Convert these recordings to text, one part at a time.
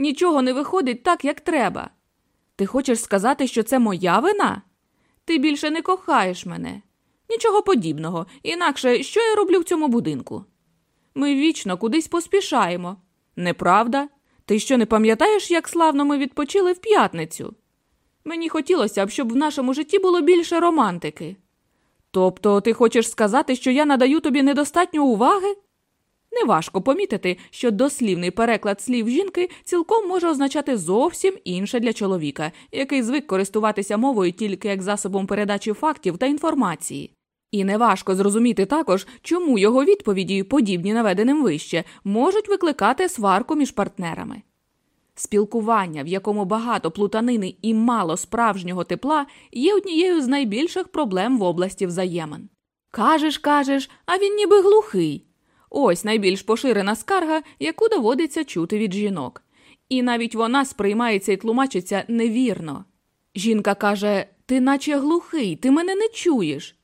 нічого не виходить так, як треба. Ти хочеш сказати, що це моя вина? Ти більше не кохаєш мене. Нічого подібного, інакше що я роблю в цьому будинку? Ми вічно кудись поспішаємо. Неправда? Ти що не пам'ятаєш, як славно ми відпочили в п'ятницю? Мені хотілося б, щоб в нашому житті було більше романтики. Тобто ти хочеш сказати, що я надаю тобі недостатньо уваги? Неважко помітити, що дослівний переклад слів жінки цілком може означати зовсім інше для чоловіка, який звик користуватися мовою тільки як засобом передачі фактів та інформації. І неважко зрозуміти також, чому його відповіді, подібні наведеним вище, можуть викликати сварку між партнерами. Спілкування, в якому багато плутанини і мало справжнього тепла, є однією з найбільших проблем в області взаємин. Кажеш, кажеш, а він ніби глухий. Ось найбільш поширена скарга, яку доводиться чути від жінок. І навіть вона сприймається і тлумачиться невірно. Жінка каже: Ти наче глухий, ти мене не чуєш.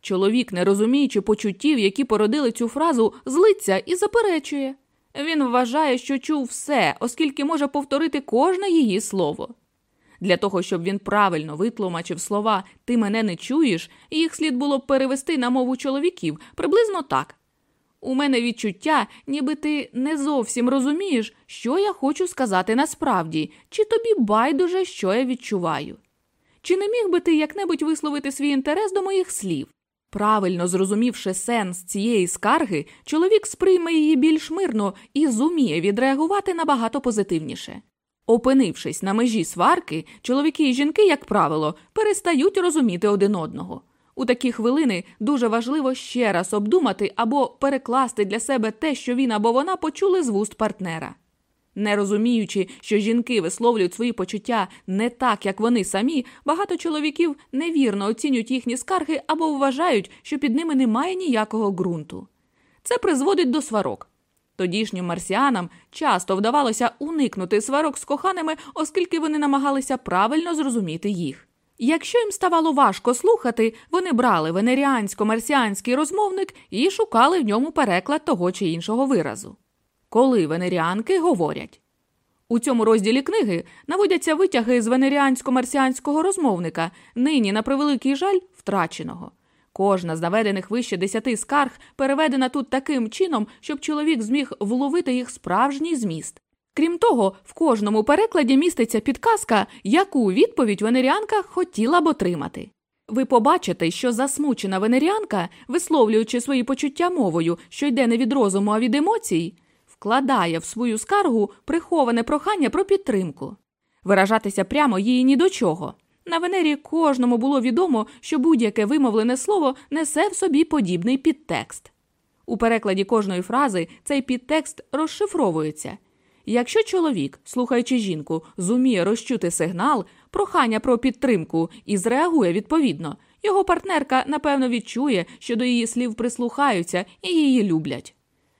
Чоловік, не розуміючи почуттів, які породили цю фразу, злиться і заперечує. Він вважає, що чув все, оскільки може повторити кожне її слово. Для того, щоб він правильно витлумачив слова Ти мене не чуєш, їх слід було б перевести на мову чоловіків приблизно так. У мене відчуття, ніби ти не зовсім розумієш, що я хочу сказати насправді, чи тобі байдуже, що я відчуваю. Чи не міг би ти як-небудь висловити свій інтерес до моїх слів? Правильно зрозумівши сенс цієї скарги, чоловік сприйме її більш мирно і зуміє відреагувати набагато позитивніше. Опинившись на межі сварки, чоловіки і жінки, як правило, перестають розуміти один одного. У такі хвилини дуже важливо ще раз обдумати або перекласти для себе те, що він або вона почули з вуст партнера. Не розуміючи, що жінки висловлюють свої почуття не так, як вони самі, багато чоловіків невірно оцінюють їхні скарги або вважають, що під ними немає ніякого ґрунту. Це призводить до сварок. Тодішнім марсіанам часто вдавалося уникнути сварок з коханими, оскільки вони намагалися правильно зрозуміти їх. Якщо їм ставало важко слухати, вони брали венеріансько-марсіанський розмовник і шукали в ньому переклад того чи іншого виразу коли венеріанки говорять. У цьому розділі книги наводяться витяги з венеріансько-марсіанського розмовника, нині, на превеликий жаль, втраченого. Кожна з наведених вище десяти скарг переведена тут таким чином, щоб чоловік зміг вловити їх справжній зміст. Крім того, в кожному перекладі міститься підказка, яку відповідь венеріанка хотіла б отримати. Ви побачите, що засмучена венеріанка, висловлюючи свої почуття мовою, що йде не від розуму, а від емоцій, вкладає в свою скаргу приховане прохання про підтримку. Виражатися прямо їй ні до чого. На Венері кожному було відомо, що будь-яке вимовлене слово несе в собі подібний підтекст. У перекладі кожної фрази цей підтекст розшифровується. Якщо чоловік, слухаючи жінку, зуміє розчути сигнал, прохання про підтримку і зреагує відповідно, його партнерка напевно відчує, що до її слів прислухаються і її люблять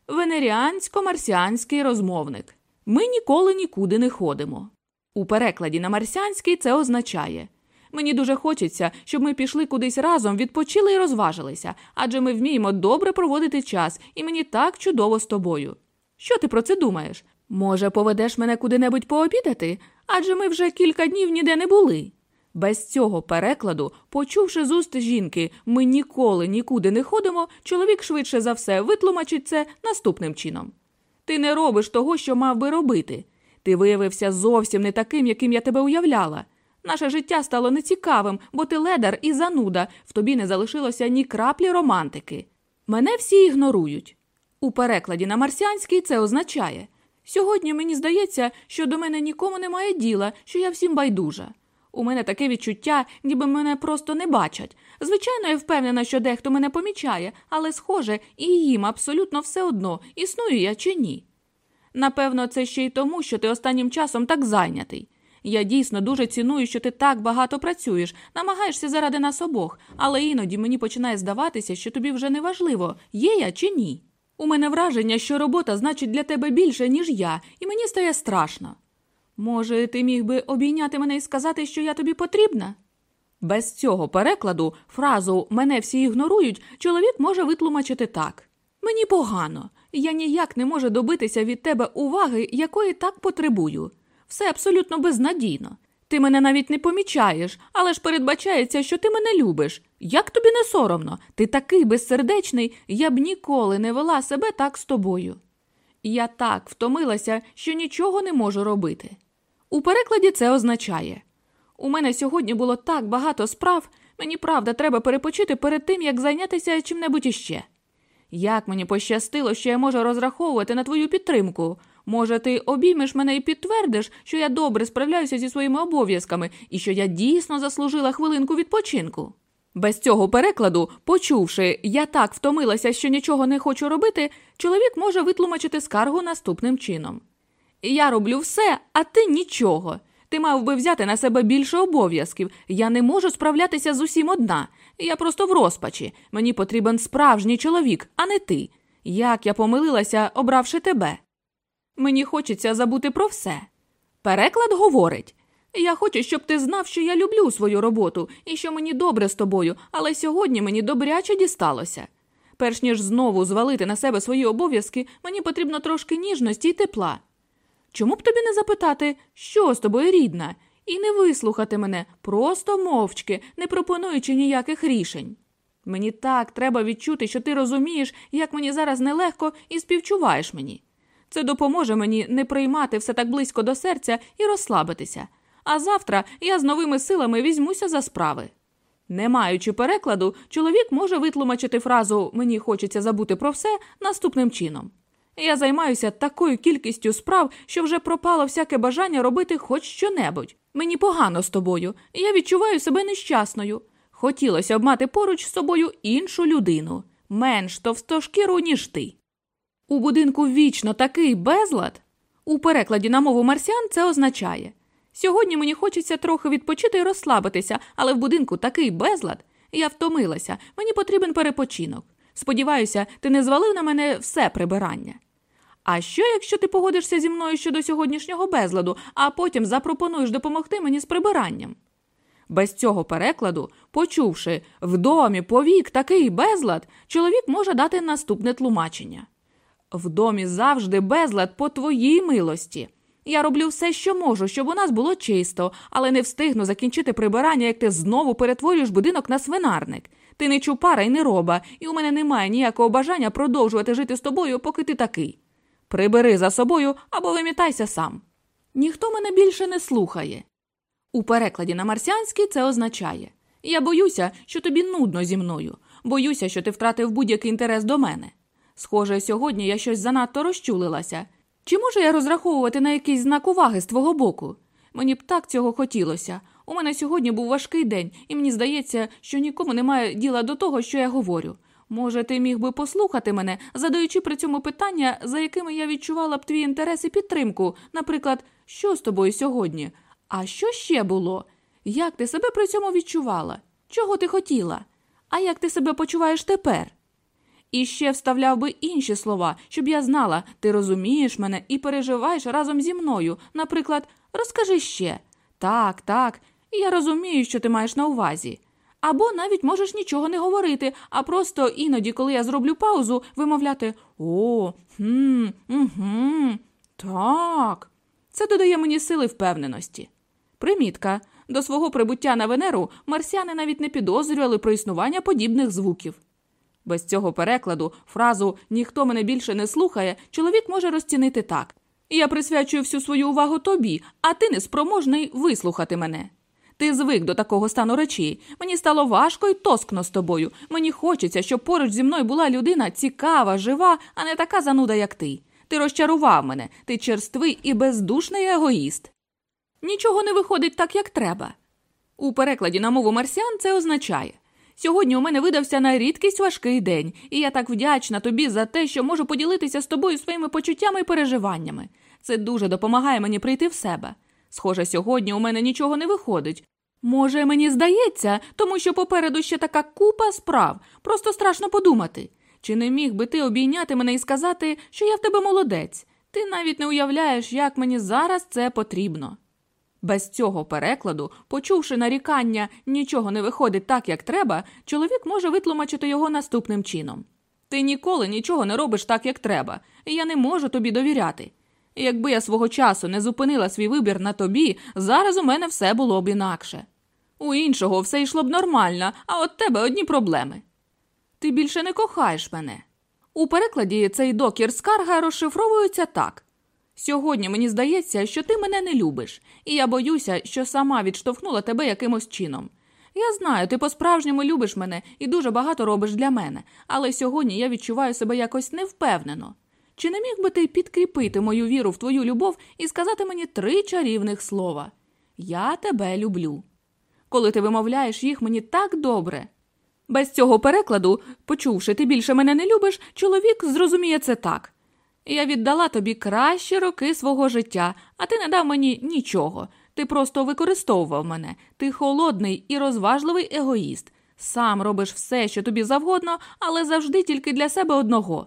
венеріансько-марсіанський розмовник. Ми ніколи нікуди не ходимо. У перекладі на марсіанський це означає мені дуже хочеться, щоб ми пішли кудись разом, відпочили і розважилися, адже ми вміємо добре проводити час, і мені так чудово з тобою. Що ти про це думаєш? Може, поведеш мене куди-небудь пообідати? Адже ми вже кілька днів ніде не були. Без цього перекладу, почувши з уст жінки, ми ніколи нікуди не ходимо, чоловік швидше за все витлумачить це наступним чином. Ти не робиш того, що мав би робити. Ти виявився зовсім не таким, яким я тебе уявляла. Наше життя стало нецікавим, бо ти ледар і зануда, в тобі не залишилося ні краплі романтики. Мене всі ігнорують. У перекладі на марсіанський це означає сьогодні мені здається, що до мене нікому немає діла, що я всім байдужа. У мене таке відчуття, ніби мене просто не бачать. Звичайно, я впевнена, що дехто мене помічає, але, схоже, і їм абсолютно все одно, існую я чи ні. Напевно, це ще й тому, що ти останнім часом так зайнятий. Я дійсно дуже ціную, що ти так багато працюєш, намагаєшся заради нас обох, але іноді мені починає здаватися, що тобі вже не важливо, є я чи ні. У мене враження, що робота значить для тебе більше, ніж я, і мені стає страшно. Може, ти міг би обійняти мене і сказати, що я тобі потрібна? Без цього перекладу фразу мене всі ігнорують чоловік може витлумачити так мені погано, Я ніяк не можу добитися від тебе уваги, якої так потребую. Все абсолютно безнадійно. Ти мене навіть не помічаєш, але ж передбачається, що ти мене любиш. Як тобі не соромно? Ти такий безсердечний, я б ніколи не вела себе так з тобою. Я так втомилася, що нічого не можу робити. У перекладі це означає у мене сьогодні було так багато справ, мені правда треба перепочити перед тим, як зайнятися чим-небудь іще. Як мені пощастило, що я можу розраховувати на твою підтримку. Може, ти обіймеш мене і підтвердиш, що я добре справляюся зі своїми обов'язками і що я дійсно заслужила хвилинку відпочинку. Без цього перекладу, почувши, я так втомилася, що нічого не хочу робити, чоловік може витлумачити скаргу наступним чином. Я роблю все, а ти нічого. Ти мав би взяти на себе більше обов'язків. Я не можу справлятися з усім одна. Я просто в розпачі. Мені потрібен справжній чоловік, а не ти. Як я помилилася, обравши тебе. Мені хочеться забути про все. Переклад говорить я хочу, щоб ти знав, що я люблю свою роботу і що мені добре з тобою, але сьогодні мені добряче дісталося. Перш ніж знову звалити на себе свої обов'язки, мені потрібно трошки ніжності й тепла. Чому б тобі не запитати, що з тобою рідна, і не вислухати мене, просто мовчки, не пропонуючи ніяких рішень? Мені так треба відчути, що ти розумієш, як мені зараз нелегко і співчуваєш мені. Це допоможе мені не приймати все так близько до серця і розслабитися. А завтра я з новими силами візьмуся за справи. Не маючи перекладу, чоловік може витлумачити фразу Мені хочеться забути про все наступним чином. Я займаюся такою кількістю справ, що вже пропало всяке бажання робити хоч що-небудь. Мені погано з тобою, я відчуваю себе нещасною. Хотілося б мати поруч з собою іншу людину, менш товстошкіру, ніж ти. У будинку вічно такий безлад. У перекладі на мову марсіан це означає сьогодні мені хочеться трохи відпочити і розслабитися, але в будинку такий безлад. Я втомилася, мені потрібен перепочинок. Сподіваюся, ти не звалив на мене все прибирання. А що, якщо ти погодишся зі мною щодо сьогоднішнього безладу, а потім запропонуєш допомогти мені з прибиранням? Без цього перекладу, почувши в домі повік такий безлад, чоловік може дати наступне тлумачення. В домі завжди безлад по твоїй милості. Я роблю все, що можу, щоб у нас було чисто, але не встигну закінчити прибирання, як ти знову перетворюєш будинок на свинарник. Ти не чупара і не роба, і у мене немає ніякого бажання продовжувати жити з тобою, поки ти такий. Прибери за собою або вимітайся сам. Ніхто мене більше не слухає. У перекладі на марсіанський це означає я боюся, що тобі нудно зі мною, боюся, що ти втратив будь-який інтерес до мене. Схоже, сьогодні я щось занадто розчулилася. Чи можу я розраховувати на якийсь знак уваги з твого боку? Мені б так цього хотілося. У мене сьогодні був важкий день, і мені здається, що нікому немає діла до того, що я говорю. Може, ти міг би послухати мене, задаючи при цьому питання, за якими я відчувала б твій інтерес і підтримку, наприклад, що з тобою сьогодні? А що ще було? Як ти себе при цьому відчувала? Чого ти хотіла? А як ти себе почуваєш тепер? І ще вставляв би інші слова, щоб я знала, ти розумієш мене і переживаєш разом зі мною. Наприклад, розкажи ще. Так, так, я розумію, що ти маєш на увазі. Або навіть можеш нічого не говорити, а просто іноді, коли я зроблю паузу, вимовляти О, хм, угу, так. Це додає мені сили впевненості. Примітка. До свого прибуття на Венеру марсіани навіть не підозрювали про існування подібних звуків. Без цього перекладу фразу ніхто мене більше не слухає, чоловік може розцінити так я присвячую всю свою увагу тобі, а ти неспроможний вислухати мене. Ти звик до такого стану речей. Мені стало важко і тоскно з тобою. Мені хочеться, щоб поруч зі мною була людина цікава, жива, а не така зануда, як ти. Ти розчарував мене, ти черствий і бездушний егоїст. Нічого не виходить так, як треба. У перекладі на мову марсіан це означає сьогодні у мене видався на рідкість важкий день, і я так вдячна тобі за те, що можу поділитися з тобою своїми почуттями і переживаннями. Це дуже допомагає мені прийти в себе. Схоже, сьогодні у мене нічого не виходить. Може, мені здається, тому що попереду ще така купа справ, просто страшно подумати. Чи не міг би ти обійняти мене і сказати, що я в тебе молодець? Ти навіть не уявляєш, як мені зараз це потрібно. Без цього перекладу, почувши нарікання, нічого не виходить так, як треба, чоловік може витлумачити його наступним чином. Ти ніколи нічого не робиш так, як треба, і я не можу тобі довіряти. Якби я свого часу не зупинила свій вибір на тобі, зараз у мене все було б інакше. У іншого все йшло б нормально, а от тебе одні проблеми. Ти більше не кохаєш мене. У перекладі цей докір скарга розшифровується так. Сьогодні мені здається, що ти мене не любиш, і я боюся, що сама відштовхнула тебе якимось чином. Я знаю, ти по-справжньому любиш мене і дуже багато робиш для мене, але сьогодні я відчуваю себе якось невпевнено. Чи не міг би ти підкріпити мою віру в твою любов і сказати мені три чарівних слова? Я тебе люблю. Коли ти вимовляєш їх мені так добре. Без цього перекладу, почувши, ти більше мене не любиш, чоловік зрозуміє це так. Я віддала тобі кращі роки свого життя, а ти не дав мені нічого. Ти просто використовував мене. Ти холодний і розважливий егоїст. Сам робиш все, що тобі завгодно, але завжди тільки для себе одного.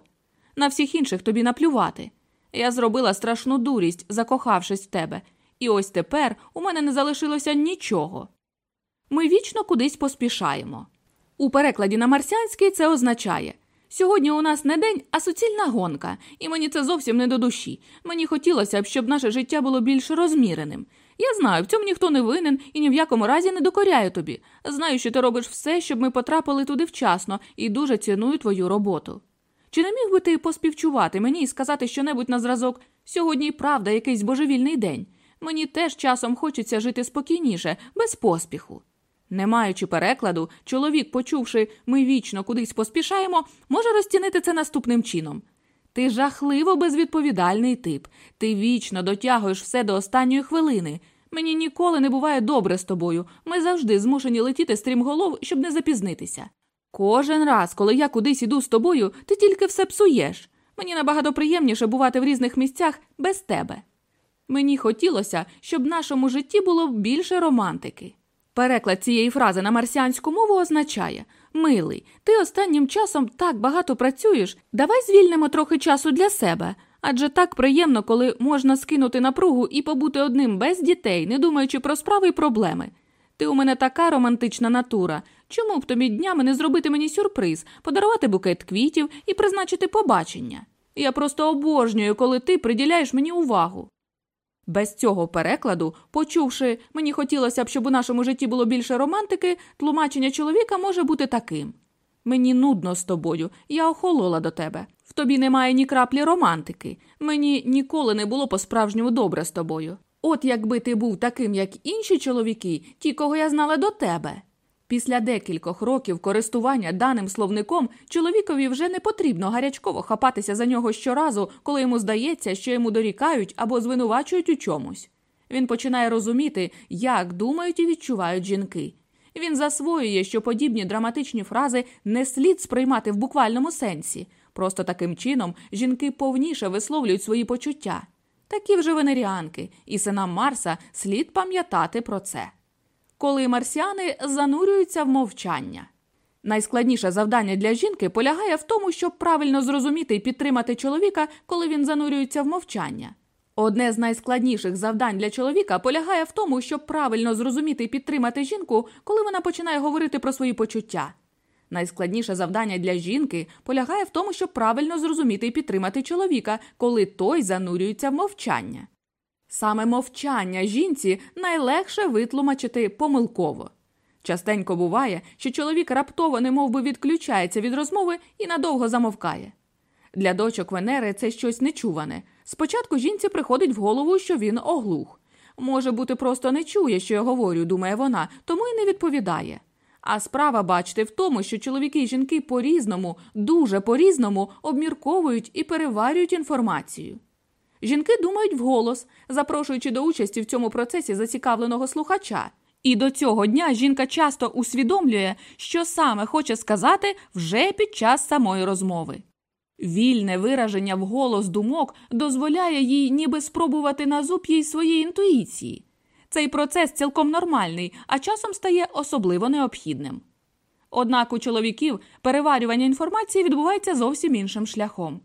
На всіх інших тобі наплювати. Я зробила страшну дурість, закохавшись в тебе, і ось тепер у мене не залишилося нічого. Ми вічно кудись поспішаємо. У перекладі на марсіанський це означає сьогодні у нас не день, а суцільна гонка, і мені це зовсім не до душі. Мені хотілося б, щоб наше життя було більш розміреним. Я знаю, в цьому ніхто не винен і ні в якому разі не докоряю тобі. Знаю, що ти робиш все, щоб ми потрапили туди вчасно, і дуже ціную твою роботу. Чи не міг би ти поспівчувати мені і сказати щонебудь на зразок сьогодні правда якийсь божевільний день? Мені теж часом хочеться жити спокійніше, без поспіху. Не маючи перекладу, чоловік, почувши, ми вічно кудись поспішаємо, може розцінити це наступним чином. Ти жахливо безвідповідальний тип, ти вічно дотягуєш все до останньої хвилини. Мені ніколи не буває добре з тобою. Ми завжди змушені летіти стрімголов, щоб не запізнитися. Кожен раз, коли я кудись іду з тобою, ти тільки все псуєш. Мені набагато приємніше бувати в різних місцях без тебе. Мені хотілося, щоб в нашому житті було більше романтики. Переклад цієї фрази на марсіанську мову означає Милий, ти останнім часом так багато працюєш, давай звільнимо трохи часу для себе. Адже так приємно, коли можна скинути напругу і побути одним без дітей, не думаючи про справи і проблеми. Ти у мене така романтична натура. Чому б тобі днями не зробити мені сюрприз, подарувати букет квітів і призначити побачення? Я просто обожнюю, коли ти приділяєш мені увагу. Без цього перекладу, почувши, мені хотілося б, щоб у нашому житті було більше романтики, тлумачення чоловіка може бути таким. Мені нудно з тобою, я охолола до тебе. В тобі немає ні краплі романтики. Мені ніколи не було по-справжньому добре з тобою. От якби ти був таким, як інші чоловіки, ті, кого я знала до тебе. Після декількох років користування даним словником чоловікові вже не потрібно гарячково хапатися за нього щоразу, коли йому здається, що йому дорікають або звинувачують у чомусь. Він починає розуміти, як думають і відчувають жінки. Він засвоює, що подібні драматичні фрази не слід сприймати в буквальному сенсі. Просто таким чином жінки повніше висловлюють свої почуття. Такі вже венеріанки, і синам Марса слід пам'ятати про це коли марсіани занурюються в мовчання. Найскладніше завдання для жінки полягає в тому, щоб правильно зрозуміти і підтримати чоловіка, коли він занурюється в мовчання. Одне з найскладніших завдань для чоловіка полягає в тому, щоб правильно зрозуміти і підтримати жінку, коли вона починає говорити про свої почуття. Найскладніше завдання для жінки полягає в тому, щоб правильно зрозуміти і підтримати чоловіка, коли той занурюється в мовчання. Саме мовчання жінці найлегше витлумачити помилково. Частенько буває, що чоловік раптово немовби відключається від розмови і надовго замовкає. Для дочок Венери це щось нечуване. Спочатку жінці приходить в голову, що він оглух. Може бути, просто не чує, що я говорю, думає вона, тому й не відповідає. А справа, бачите, в тому, що чоловіки і жінки по різному, дуже по різному обмірковують і переварюють інформацію. Жінки думають вголос, запрошуючи до участі в цьому процесі зацікавленого слухача. І до цього дня жінка часто усвідомлює, що саме хоче сказати вже під час самої розмови. Вільне вираження вголос думок дозволяє їй ніби спробувати на зуб їй своєї інтуїції. Цей процес цілком нормальний, а часом стає особливо необхідним. Однак у чоловіків переварювання інформації відбувається зовсім іншим шляхом.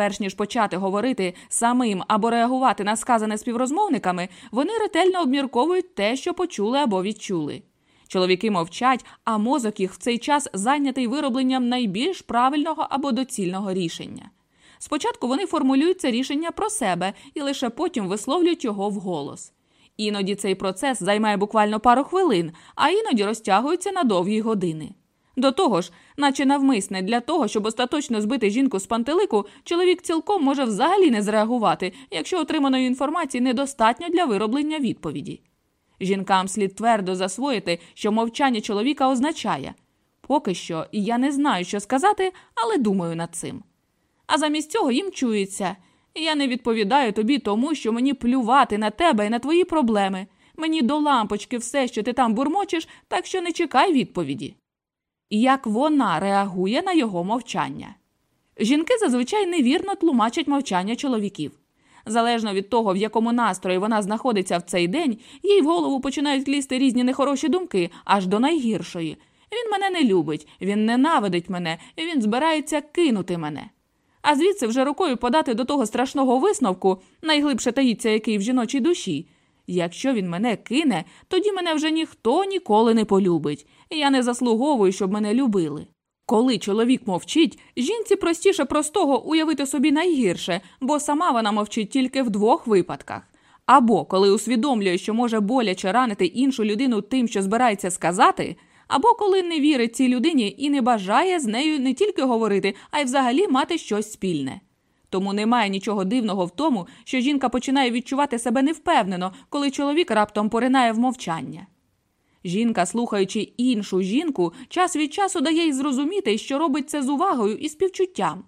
Перш ніж почати говорити самим або реагувати на сказане співрозмовниками, вони ретельно обмірковують те, що почули або відчули. Чоловіки мовчать, а мозок їх в цей час зайнятий виробленням найбільш правильного або доцільного рішення. Спочатку вони формулюють це рішення про себе і лише потім висловлюють його вголос. Іноді цей процес займає буквально пару хвилин, а іноді розтягується на довгі години. До того ж, наче навмисне для того, щоб остаточно збити жінку з пантелику, чоловік цілком може взагалі не зреагувати, якщо отриманої інформації недостатньо для вироблення відповіді. Жінкам слід твердо засвоїти, що мовчання чоловіка означає поки що я не знаю, що сказати, але думаю над цим. А замість цього їм чується я не відповідаю тобі тому, що мені плювати на тебе і на твої проблеми. Мені до лампочки все, що ти там бурмочеш, так що не чекай відповіді. Як вона реагує на його мовчання? Жінки зазвичай невірно тлумачать мовчання чоловіків. Залежно від того, в якому настрої вона знаходиться в цей день, їй в голову починають лізти різні нехороші думки, аж до найгіршої. Він мене не любить, він ненавидить мене, він збирається кинути мене. А звідси вже рукою подати до того страшного висновку, найглибше таїться який в жіночій душі. Якщо він мене кине, тоді мене вже ніхто ніколи не полюбить, і я не заслуговую, щоб мене любили. Коли чоловік мовчить, жінці простіше простого уявити собі найгірше, бо сама вона мовчить тільки в двох випадках. Або коли усвідомлює, що може боляче ранити іншу людину тим, що збирається сказати, або коли не вірить цій людині і не бажає з нею не тільки говорити, а й взагалі мати щось спільне. Тому немає нічого дивного в тому, що жінка починає відчувати себе невпевнено, коли чоловік раптом поринає в мовчання. Жінка, слухаючи іншу жінку, час від часу дає й зрозуміти, що робить це з увагою і співчуттям.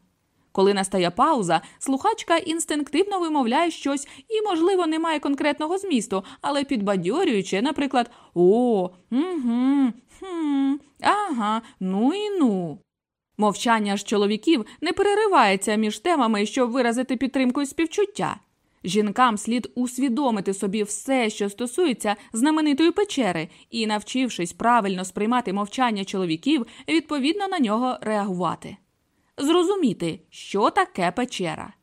Коли настає пауза, слухачка інстинктивно вимовляє щось і, можливо, не має конкретного змісту, але підбадьорюючи, наприклад, о, угу, хм, ага, ну і ну. Мовчання ж чоловіків не переривається між темами, щоб виразити підтримку і співчуття. Жінкам слід усвідомити собі все, що стосується знаменитої печери, і, навчившись правильно сприймати мовчання чоловіків, відповідно на нього реагувати. Зрозуміти, що таке печера.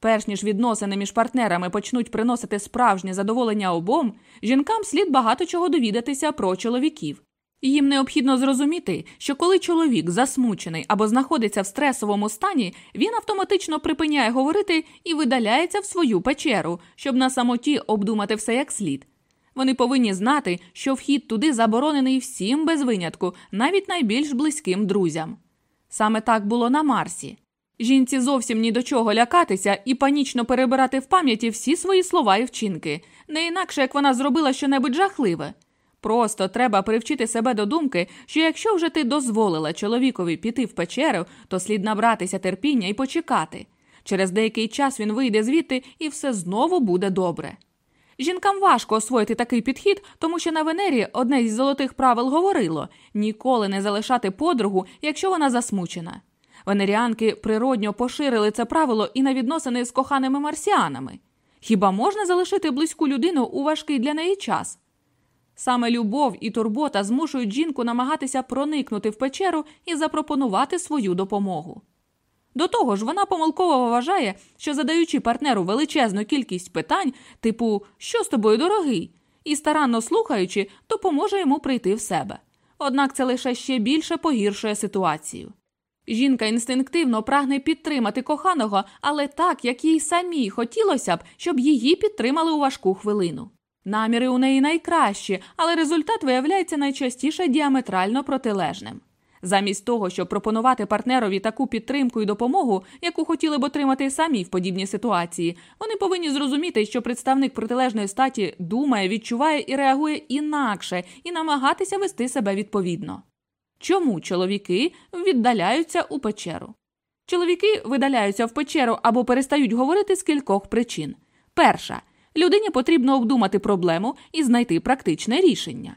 Перш ніж відносини між партнерами почнуть приносити справжнє задоволення обом, жінкам слід багато чого довідатися про чоловіків. Їм необхідно зрозуміти, що коли чоловік засмучений або знаходиться в стресовому стані, він автоматично припиняє говорити і видаляється в свою печеру, щоб на самоті обдумати все як слід. Вони повинні знати, що вхід туди заборонений всім без винятку, навіть найбільш близьким друзям. Саме так було на Марсі. Жінці зовсім ні до чого лякатися і панічно перебирати в пам'яті всі свої слова і вчинки, не інакше як вона зробила щонебудь жахливе. Просто треба привчити себе до думки, що якщо вже ти дозволила чоловікові піти в печеру, то слід набратися терпіння і почекати. Через деякий час він вийде звідти і все знову буде добре. Жінкам важко освоїти такий підхід, тому що на Венері одне із золотих правил говорило ніколи не залишати подругу, якщо вона засмучена. Венеріанки природньо поширили це правило і на відносини з коханими марсіанами. Хіба можна залишити близьку людину у важкий для неї час? Саме любов і турбота змушують жінку намагатися проникнути в печеру і запропонувати свою допомогу. До того ж, вона помилково вважає, що задаючи партнеру величезну кількість питань, типу Що з тобою дорогий? і старанно слухаючи, допоможе йому прийти в себе. Однак це лише ще більше погіршує ситуацію. Жінка інстинктивно прагне підтримати коханого, але так, як їй самій хотілося б, щоб її підтримали у важку хвилину. Наміри у неї найкращі, але результат виявляється найчастіше діаметрально протилежним. Замість того, щоб пропонувати партнерові таку підтримку і допомогу, яку хотіли б отримати самі в подібній ситуації, вони повинні зрозуміти, що представник протилежної статі думає, відчуває і реагує інакше і намагатися вести себе відповідно. Чому чоловіки віддаляються у печеру? Чоловіки видаляються в печеру або перестають говорити з кількох причин. Перша людині потрібно обдумати проблему і знайти практичне рішення.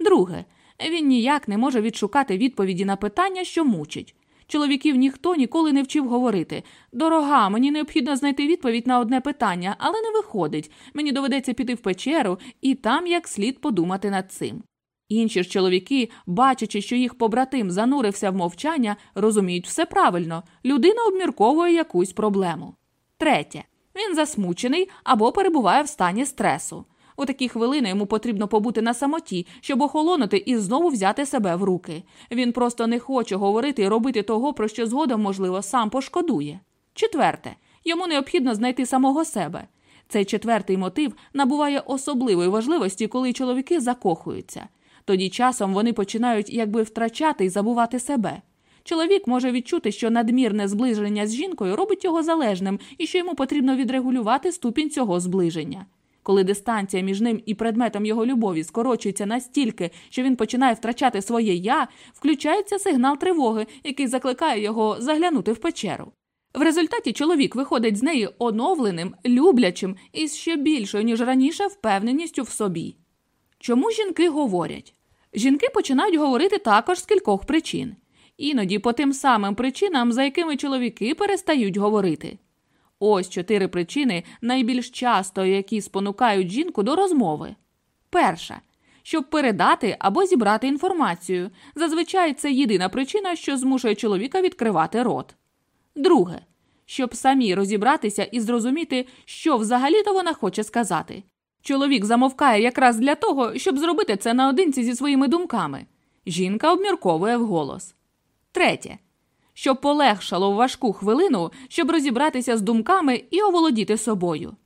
Друге, він ніяк не може відшукати відповіді на питання, що мучить. Чоловіків ніхто ніколи не вчив говорити Дорога, мені необхідно знайти відповідь на одне питання, але не виходить. Мені доведеться піти в печеру і там як слід подумати над цим. Інші ж чоловіки, бачачи, що їх побратим занурився в мовчання, розуміють все правильно людина обмірковує якусь проблему. Третє він засмучений або перебуває в стані стресу. У такі хвилини йому потрібно побути на самоті, щоб охолонути і знову взяти себе в руки. Він просто не хоче говорити і робити того, про що згодом, можливо, сам пошкодує. Четверте, йому необхідно знайти самого себе. Цей четвертий мотив набуває особливої важливості, коли чоловіки закохуються. Тоді часом вони починають якби втрачати і забувати себе. Чоловік може відчути, що надмірне зближення з жінкою робить його залежним і що йому потрібно відрегулювати ступінь цього зближення. Коли дистанція між ним і предметом його любові скорочується настільки, що він починає втрачати своє я, включається сигнал тривоги, який закликає його заглянути в печеру. В результаті чоловік виходить з неї оновленим, люблячим і з ще більшою, ніж раніше, впевненістю в собі. Чому жінки говорять? Жінки починають говорити також з кількох причин, іноді по тим самим причинам, за якими чоловіки перестають говорити. Ось чотири причини, найбільш часто які спонукають жінку до розмови. Перша щоб передати або зібрати інформацію. Зазвичай це єдина причина, що змушує чоловіка відкривати рот. Друге, щоб самі розібратися і зрозуміти, що взагалі-то вона хоче сказати. Чоловік замовкає якраз для того, щоб зробити це наодинці зі своїми думками. Жінка обмірковує вголос. Третє. Щоб полегшало в важку хвилину, щоб розібратися з думками і оволодіти собою.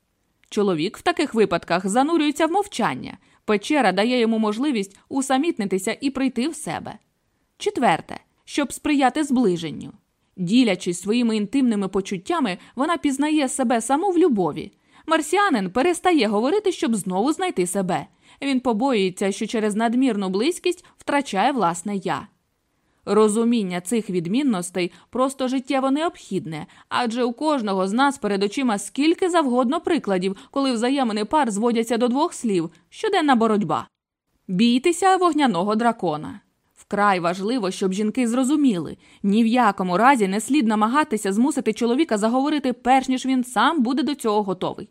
Чоловік в таких випадках занурюється в мовчання. Печера дає йому можливість усамітнитися і прийти в себе. Четверте, щоб сприяти зближенню. Ділячись своїми інтимними почуттями, вона пізнає себе саму в любові. Марсіанин перестає говорити, щоб знову знайти себе. Він побоюється, що через надмірну близькість втрачає власне я. Розуміння цих відмінностей просто життєво необхідне, адже у кожного з нас перед очима скільки завгодно прикладів, коли взаємини пар зводяться до двох слів щоденна боротьба. Бійтеся вогняного дракона. Вкрай важливо, щоб жінки зрозуміли ні в якому разі не слід намагатися змусити чоловіка заговорити, перш ніж він сам буде до цього готовий.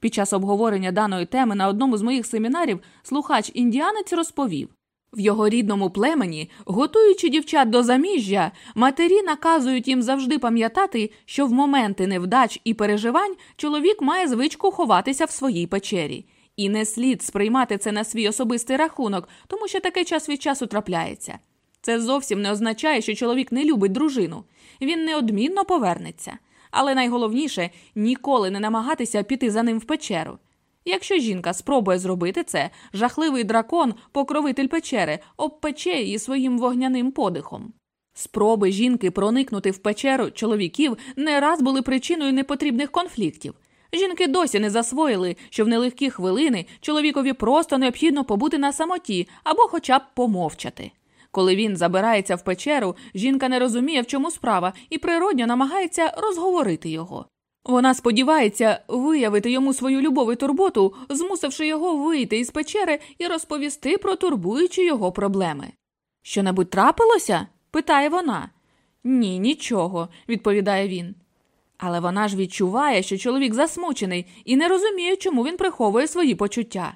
Під час обговорення даної теми на одному з моїх семінарів слухач індіанець розповів в його рідному племені, готуючи дівчат до заміжжя, матері наказують їм завжди пам'ятати, що в моменти невдач і переживань чоловік має звичку ховатися в своїй печері. І не слід сприймати це на свій особистий рахунок, тому що таке час від часу трапляється. Це зовсім не означає, що чоловік не любить дружину. Він неодмінно повернеться. Але найголовніше ніколи не намагатися піти за ним в печеру. Якщо жінка спробує зробити це, жахливий дракон, покровитель печери, обпече її своїм вогняним подихом. Спроби жінки проникнути в печеру чоловіків не раз були причиною непотрібних конфліктів. Жінки досі не засвоїли, що в нелегкі хвилини чоловікові просто необхідно побути на самоті або хоча б помовчати. Коли він забирається в печеру, жінка не розуміє, в чому справа, і природньо намагається розговорити його. Вона сподівається виявити йому свою любов і турботу, змусивши його вийти із печери і розповісти про турбуючі його проблеми. Що небудь трапилося? питає вона. Ні, нічого, відповідає він. Але вона ж відчуває, що чоловік засмучений і не розуміє, чому він приховує свої почуття.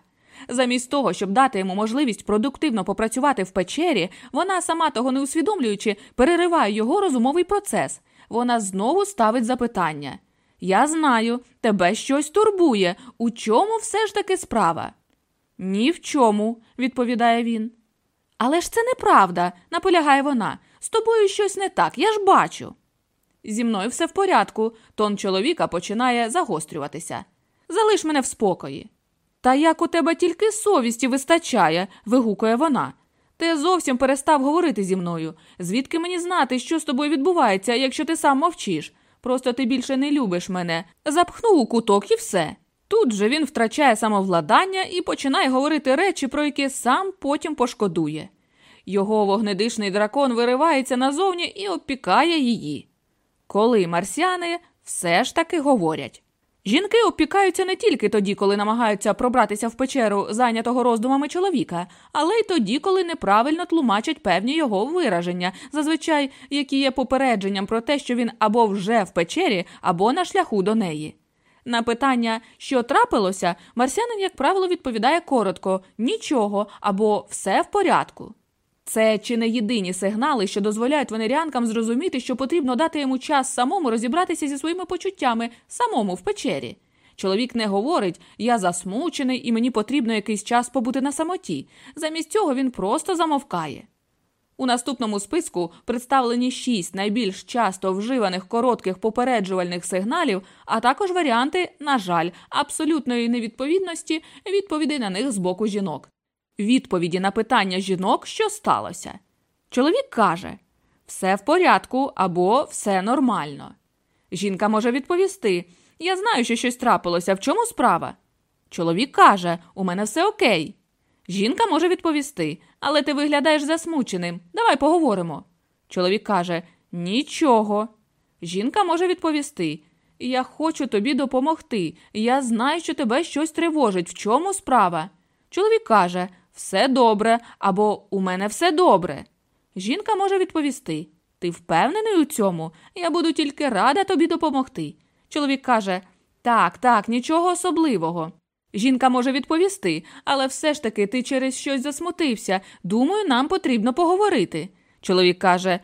Замість того, щоб дати йому можливість продуктивно попрацювати в печері, вона, сама того не усвідомлюючи, перериває його розумовий процес. Вона знову ставить запитання. Я знаю, тебе щось турбує. У чому все ж таки справа? Ні в чому, відповідає він. Але ж це неправда, наполягає вона. З тобою щось не так, я ж бачу. Зі мною все в порядку, тон чоловіка починає загострюватися. Залиш мене в спокої. Та як у тебе тільки совісті вистачає, вигукує вона. Ти зовсім перестав говорити зі мною. Звідки мені знати, що з тобою відбувається, якщо ти сам мовчиш? Просто ти більше не любиш мене. Запхнув у куток і все. Тут же він втрачає самовладання і починає говорити речі, про які сам потім пошкодує. Його вогнедишний дракон виривається назовні і обпікає її. Коли марсіани все ж таки говорять. Жінки опікаються не тільки тоді, коли намагаються пробратися в печеру, зайнятого роздумами чоловіка, але й тоді, коли неправильно тлумачать певні його вираження, зазвичай які є попередженням про те, що він або вже в печері, або на шляху до неї. На питання, що трапилося, марсіанин, як правило, відповідає коротко нічого або все в порядку. Це чи не єдині сигнали, що дозволяють венеріанкам зрозуміти, що потрібно дати йому час самому розібратися зі своїми почуттями, самому в печері. Чоловік не говорить, я засмучений і мені потрібно якийсь час побути на самоті. Замість цього він просто замовкає. У наступному списку представлені шість найбільш часто вживаних коротких попереджувальних сигналів, а також варіанти, на жаль, абсолютної невідповідності відповідей на них з боку жінок. Відповіді на питання жінок, що сталося. Чоловік каже все в порядку або все нормально. Жінка може відповісти Я знаю, що щось трапилося. В чому справа? Чоловік каже У мене все окей. Жінка може відповісти, але ти виглядаєш засмученим. Давай поговоримо. Чоловік каже Нічого. Жінка може відповісти Я хочу тобі допомогти. Я знаю, що тебе щось тривожить. В чому справа? Чоловік каже Все добре або У мене все добре. Жінка може відповісти Ти впевнений у цьому? Я буду тільки рада тобі допомогти. Чоловік каже Так, так, нічого особливого. Жінка може відповісти, але все ж таки ти через щось засмутився. Думаю, нам потрібно поговорити. Чоловік каже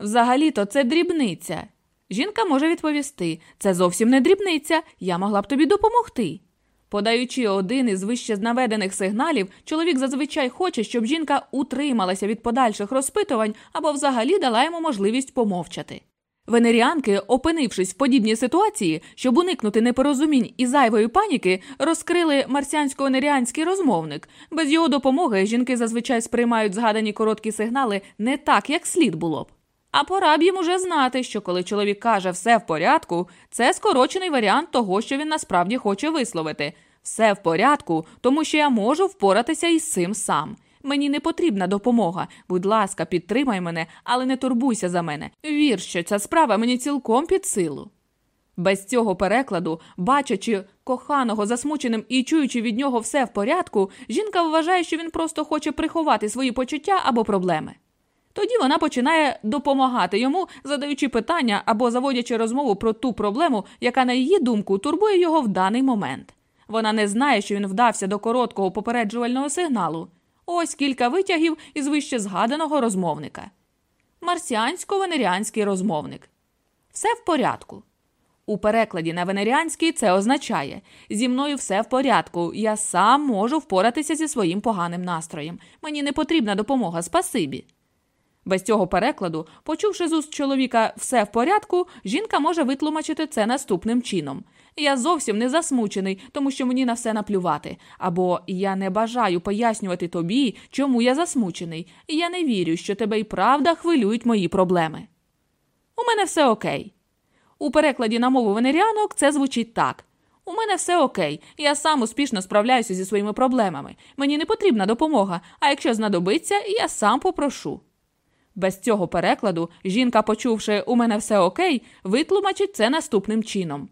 Взагалі-то це дрібниця. Жінка може відповісти це зовсім не дрібниця, я могла б тобі допомогти. Подаючи один із вище наведених сигналів, чоловік зазвичай хоче, щоб жінка утрималася від подальших розпитувань або взагалі дала йому можливість помовчати. Венеріанки, опинившись в подібній ситуації, щоб уникнути непорозумінь і зайвої паніки, розкрили марсіансько-венеріанський розмовник. Без його допомоги жінки зазвичай сприймають згадані короткі сигнали не так, як слід було б. А пора б їм уже знати, що коли чоловік каже все в порядку, це скорочений варіант того, що він насправді хоче висловити. Все в порядку, тому що я можу впоратися із цим сам. Мені не потрібна допомога. Будь ласка, підтримай мене, але не турбуйся за мене. Вір, що ця справа мені цілком під силу. Без цього перекладу, бачачи коханого засмученим і чуючи від нього все в порядку, жінка вважає, що він просто хоче приховати свої почуття або проблеми. Тоді вона починає допомагати йому, задаючи питання або заводячи розмову про ту проблему, яка, на її думку, турбує його в даний момент. Вона не знає, що він вдався до короткого попереджувального сигналу. Ось кілька витягів із вище згаданого розмовника. Марсіансько-венеріанський розмовник. Все в порядку. У перекладі на венеріанський це означає зі мною все в порядку. Я сам можу впоратися зі своїм поганим настроєм. Мені не потрібна допомога, спасибі. Без цього перекладу, почувши з уст чоловіка все в порядку, жінка може витлумачити це наступним чином. Я зовсім не засмучений, тому що мені на все наплювати. Або я не бажаю пояснювати тобі, чому я засмучений, і я не вірю, що тебе й правда хвилюють мої проблеми. У мене все окей. У перекладі на мову венеріанок це звучить так. У мене все окей, я сам успішно справляюся зі своїми проблемами. Мені не потрібна допомога, а якщо знадобиться, я сам попрошу. Без цього перекладу жінка, почувши у мене все окей, витлумачить це наступним чином.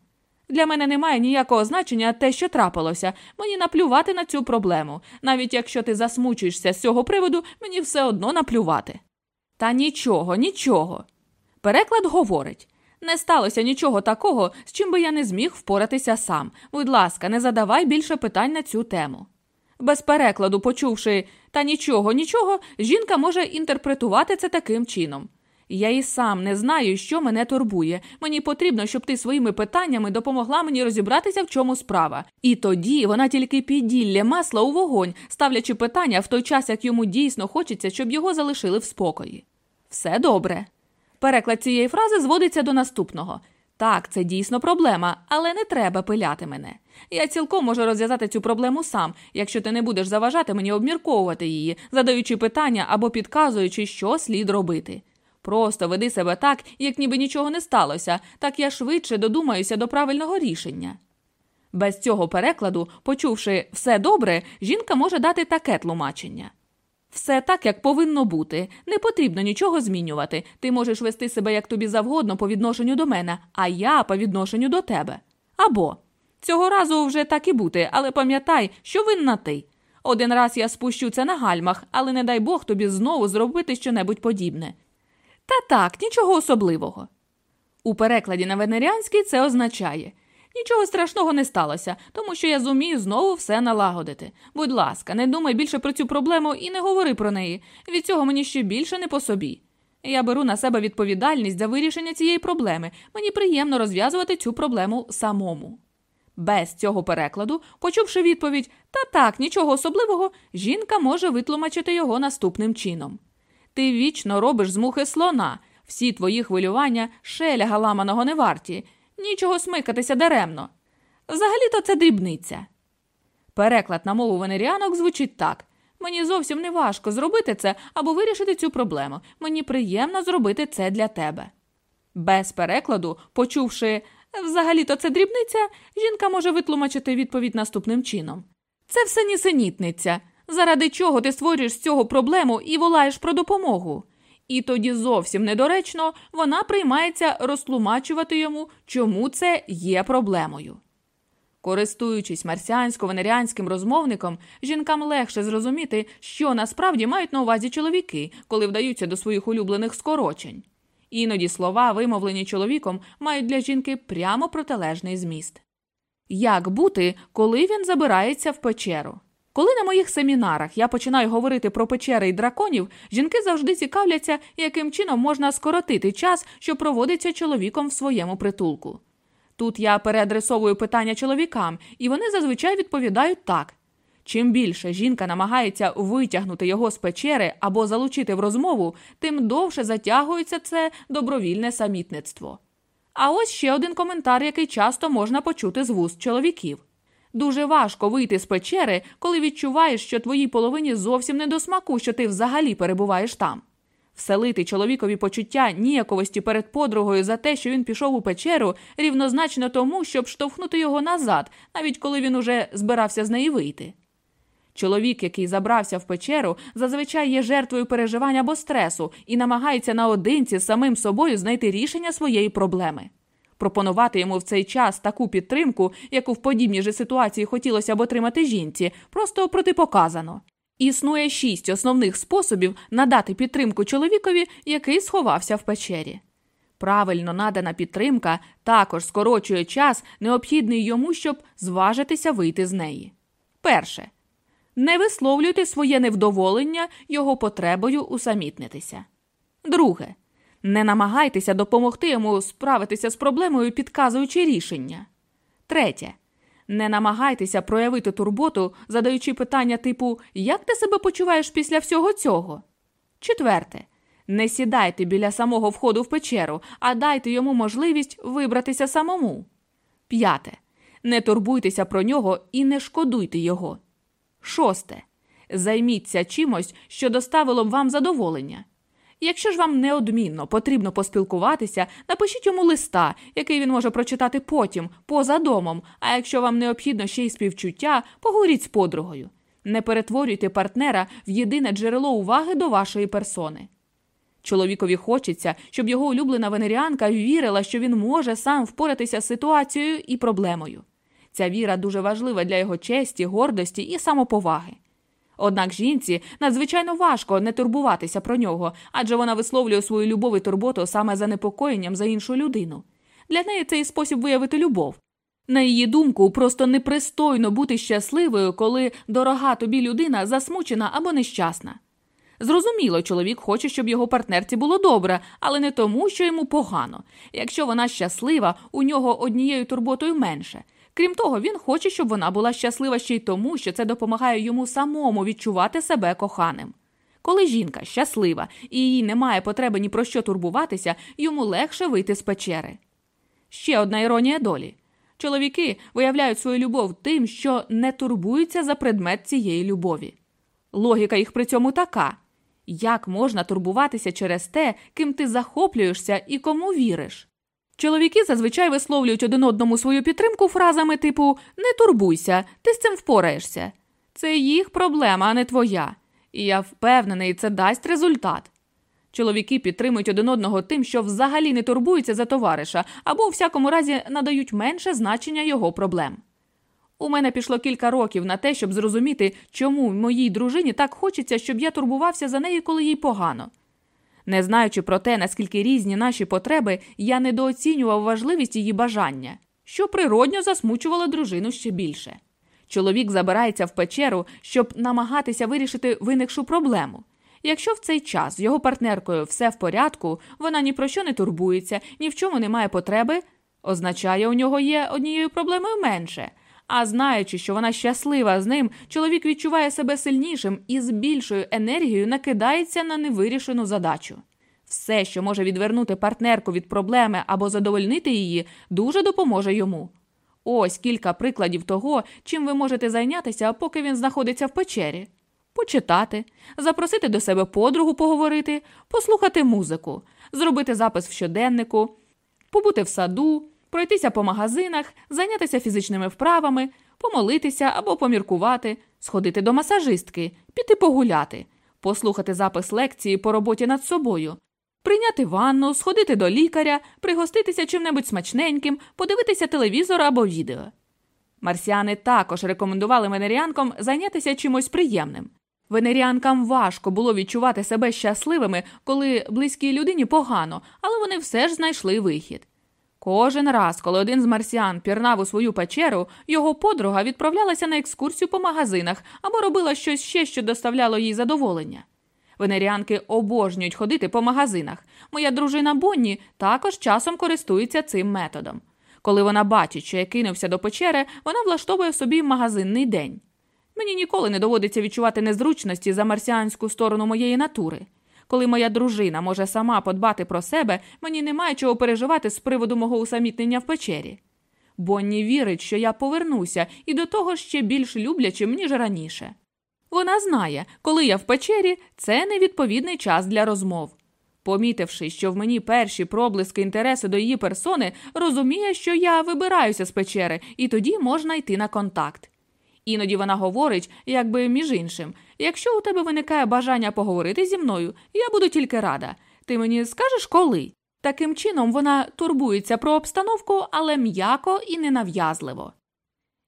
Для мене немає ніякого значення те, що трапилося, мені наплювати на цю проблему. Навіть якщо ти засмучуєшся з цього приводу, мені все одно наплювати. Та нічого, нічого. Переклад говорить не сталося нічого такого, з чим би я не зміг впоратися сам. Будь ласка, не задавай більше питань на цю тему. Без перекладу, почувши та нічого, нічого, жінка може інтерпретувати це таким чином. Я і сам не знаю, що мене турбує. Мені потрібно, щоб ти своїми питаннями допомогла мені розібратися, в чому справа. І тоді вона тільки піділля масла у вогонь, ставлячи питання в той час, як йому дійсно хочеться, щоб його залишили в спокої. Все добре. Переклад цієї фрази зводиться до наступного. Так, це дійсно проблема, але не треба пиляти мене. Я цілком можу розв'язати цю проблему сам, якщо ти не будеш заважати мені обмірковувати її, задаючи питання або підказуючи, що слід робити. Просто веди себе так, як ніби нічого не сталося, так я швидше додумаюся до правильного рішення. Без цього перекладу, почувши все добре, жінка може дати таке тлумачення. Все так, як повинно бути, не потрібно нічого змінювати. Ти можеш вести себе як тобі завгодно по відношенню до мене, а я по відношенню до тебе. Або цього разу вже так і бути, але пам'ятай, що винна ти. Один раз я спущу це на гальмах, але не дай Бог тобі знову зробити щонебудь подібне. Та так, нічого особливого. У перекладі на венеріанський це означає нічого страшного не сталося, тому що я зумію знову все налагодити. Будь ласка, не думай більше про цю проблему і не говори про неї. Від цього мені ще більше не по собі. Я беру на себе відповідальність за вирішення цієї проблеми. Мені приємно розв'язувати цю проблему самому. Без цього перекладу, почувши відповідь та так, нічого особливого, жінка може витлумачити його наступним чином. Ти вічно робиш з мухи слона, всі твої хвилювання шеляга ламаного не варті, нічого смикатися даремно. Взагалі-то це дрібниця. Переклад на мову венеріанок звучить так мені зовсім не важко зробити це або вирішити цю проблему. Мені приємно зробити це для тебе. Без перекладу, почувши взагалі-то це дрібниця, жінка може витлумачити відповідь наступним чином. Це все нісенітниця. Заради чого ти створюєш з цього проблему і волаєш про допомогу? І тоді зовсім недоречно вона приймається розтлумачувати йому, чому це є проблемою. Користуючись марсіансько-венеріанським розмовником, жінкам легше зрозуміти, що насправді мають на увазі чоловіки, коли вдаються до своїх улюблених скорочень. Іноді слова, вимовлені чоловіком, мають для жінки прямо протилежний зміст. Як бути, коли він забирається в печеру? Коли на моїх семінарах я починаю говорити про печери і драконів, жінки завжди цікавляться, яким чином можна скоротити час, що проводиться чоловіком в своєму притулку. Тут я переадресовую питання чоловікам, і вони зазвичай відповідають так. Чим більше жінка намагається витягнути його з печери або залучити в розмову, тим довше затягується це добровільне самітництво. А ось ще один коментар, який часто можна почути з вуст чоловіків. Дуже важко вийти з печери, коли відчуваєш, що твоїй половині зовсім не до смаку, що ти взагалі перебуваєш там. Вселити чоловікові почуття ніяковості перед подругою за те, що він пішов у печеру, рівнозначно тому, щоб штовхнути його назад, навіть коли він уже збирався з неї вийти. Чоловік, який забрався в печеру, зазвичай є жертвою переживань або стресу і намагається наодинці з самим собою знайти рішення своєї проблеми. Пропонувати йому в цей час таку підтримку, яку в подібній же ситуації хотілося б отримати жінці, просто протипоказано. Існує шість основних способів надати підтримку чоловікові, який сховався в печері. Правильно надана підтримка також скорочує час, необхідний йому, щоб зважитися вийти з неї. Перше. Не висловлюйте своє невдоволення його потребою усамітнитися. Друге. Не намагайтеся допомогти йому справитися з проблемою, підказуючи рішення. Третє. Не намагайтеся проявити турботу, задаючи питання типу Як ти себе почуваєш після всього цього? Четверте. Не сідайте біля самого входу в печеру, а дайте йому можливість вибратися самому. П'яте. Не турбуйтеся про нього і не шкодуйте його. Шосте. Займіться чимось, що доставило б вам задоволення. Якщо ж вам неодмінно потрібно поспілкуватися, напишіть йому листа, який він може прочитати потім, поза домом. А якщо вам необхідно ще й співчуття, поговоріть з подругою. Не перетворюйте партнера в єдине джерело уваги до вашої персони. Чоловікові хочеться, щоб його улюблена венеріанка вірила, що він може сам впоратися з ситуацією і проблемою. Ця віра дуже важлива для його честі, гордості і самоповаги. Однак жінці надзвичайно важко не турбуватися про нього, адже вона висловлює свою любов і турботу саме занепокоєнням за іншу людину. Для неї цей спосіб виявити любов. На її думку, просто непристойно бути щасливою, коли дорога тобі людина засмучена або нещасна. Зрозуміло, чоловік хоче, щоб його партнерці було добре, але не тому, що йому погано. Якщо вона щаслива, у нього однією турботою менше. Крім того, він хоче, щоб вона була щаслива ще й тому, що це допомагає йому самому відчувати себе коханим. Коли жінка щаслива і їй немає потреби ні про що турбуватися, йому легше вийти з печери. Ще одна іронія долі. Чоловіки виявляють свою любов тим, що не турбуються за предмет цієї любові. Логіка їх при цьому така як можна турбуватися через те, ким ти захоплюєшся і кому віриш? Чоловіки зазвичай висловлюють один одному свою підтримку фразами типу Не турбуйся, ти з цим впораєшся. Це їх проблема, а не твоя. І я впевнений, це дасть результат. Чоловіки підтримують один одного тим, що взагалі не турбуються за товариша, або у всякому разі надають менше значення його проблем. У мене пішло кілька років на те, щоб зрозуміти, чому моїй дружині так хочеться, щоб я турбувався за неї, коли їй погано. Не знаючи про те, наскільки різні наші потреби, я недооцінював важливість її бажання, що природньо засмучувало дружину ще більше. Чоловік забирається в печеру, щоб намагатися вирішити виникшу проблему. Якщо в цей час з його партнеркою все в порядку, вона ні про що не турбується, ні в чому не має потреби, Означає, у нього є однією проблемою менше. А знаючи, що вона щаслива з ним, чоловік відчуває себе сильнішим і з більшою енергією накидається на невирішену задачу. Все, що може відвернути партнерку від проблеми або задовольнити її, дуже допоможе йому. Ось кілька прикладів того, чим ви можете зайнятися, поки він знаходиться в печері. Почитати, запросити до себе подругу поговорити, послухати музику, зробити запис в щоденнику, побути в саду, пройтися по магазинах, зайнятися фізичними вправами, помолитися або поміркувати, сходити до масажистки, піти погуляти, послухати запис лекції по роботі над собою, прийняти ванну, сходити до лікаря, пригоститися чим-небудь смачненьким, подивитися телевізор або відео. Марсіани також рекомендували венеріанкам зайнятися чимось приємним. Венеріанкам важко було відчувати себе щасливими, коли близькій людині погано, але вони все ж знайшли вихід. Кожен раз, коли один з марсіан пірнав у свою печеру, його подруга відправлялася на екскурсію по магазинах або робила щось ще, що доставляло їй задоволення. Венеріанки обожнюють ходити по магазинах. Моя дружина Бонні також часом користується цим методом. Коли вона бачить, що я кинувся до печери, вона влаштовує собі магазинний день. Мені ніколи не доводиться відчувати незручності за марсіанську сторону моєї натури. Коли моя дружина може сама подбати про себе, мені немає чого переживати з приводу мого усамітнення в печері. Бонні вірить, що я повернуся і до того ще більш люблячим, ніж раніше. Вона знає, коли я в печері, це невідповідний час для розмов. Помітивши, що в мені перші проблиски інтересу до її персони, розуміє, що я вибираюся з печери, і тоді можна йти на контакт. Іноді вона говорить, якби між іншим, якщо у тебе виникає бажання поговорити зі мною, я буду тільки рада. Ти мені скажеш коли? Таким чином вона турбується про обстановку, але м'яко і ненав'язливо.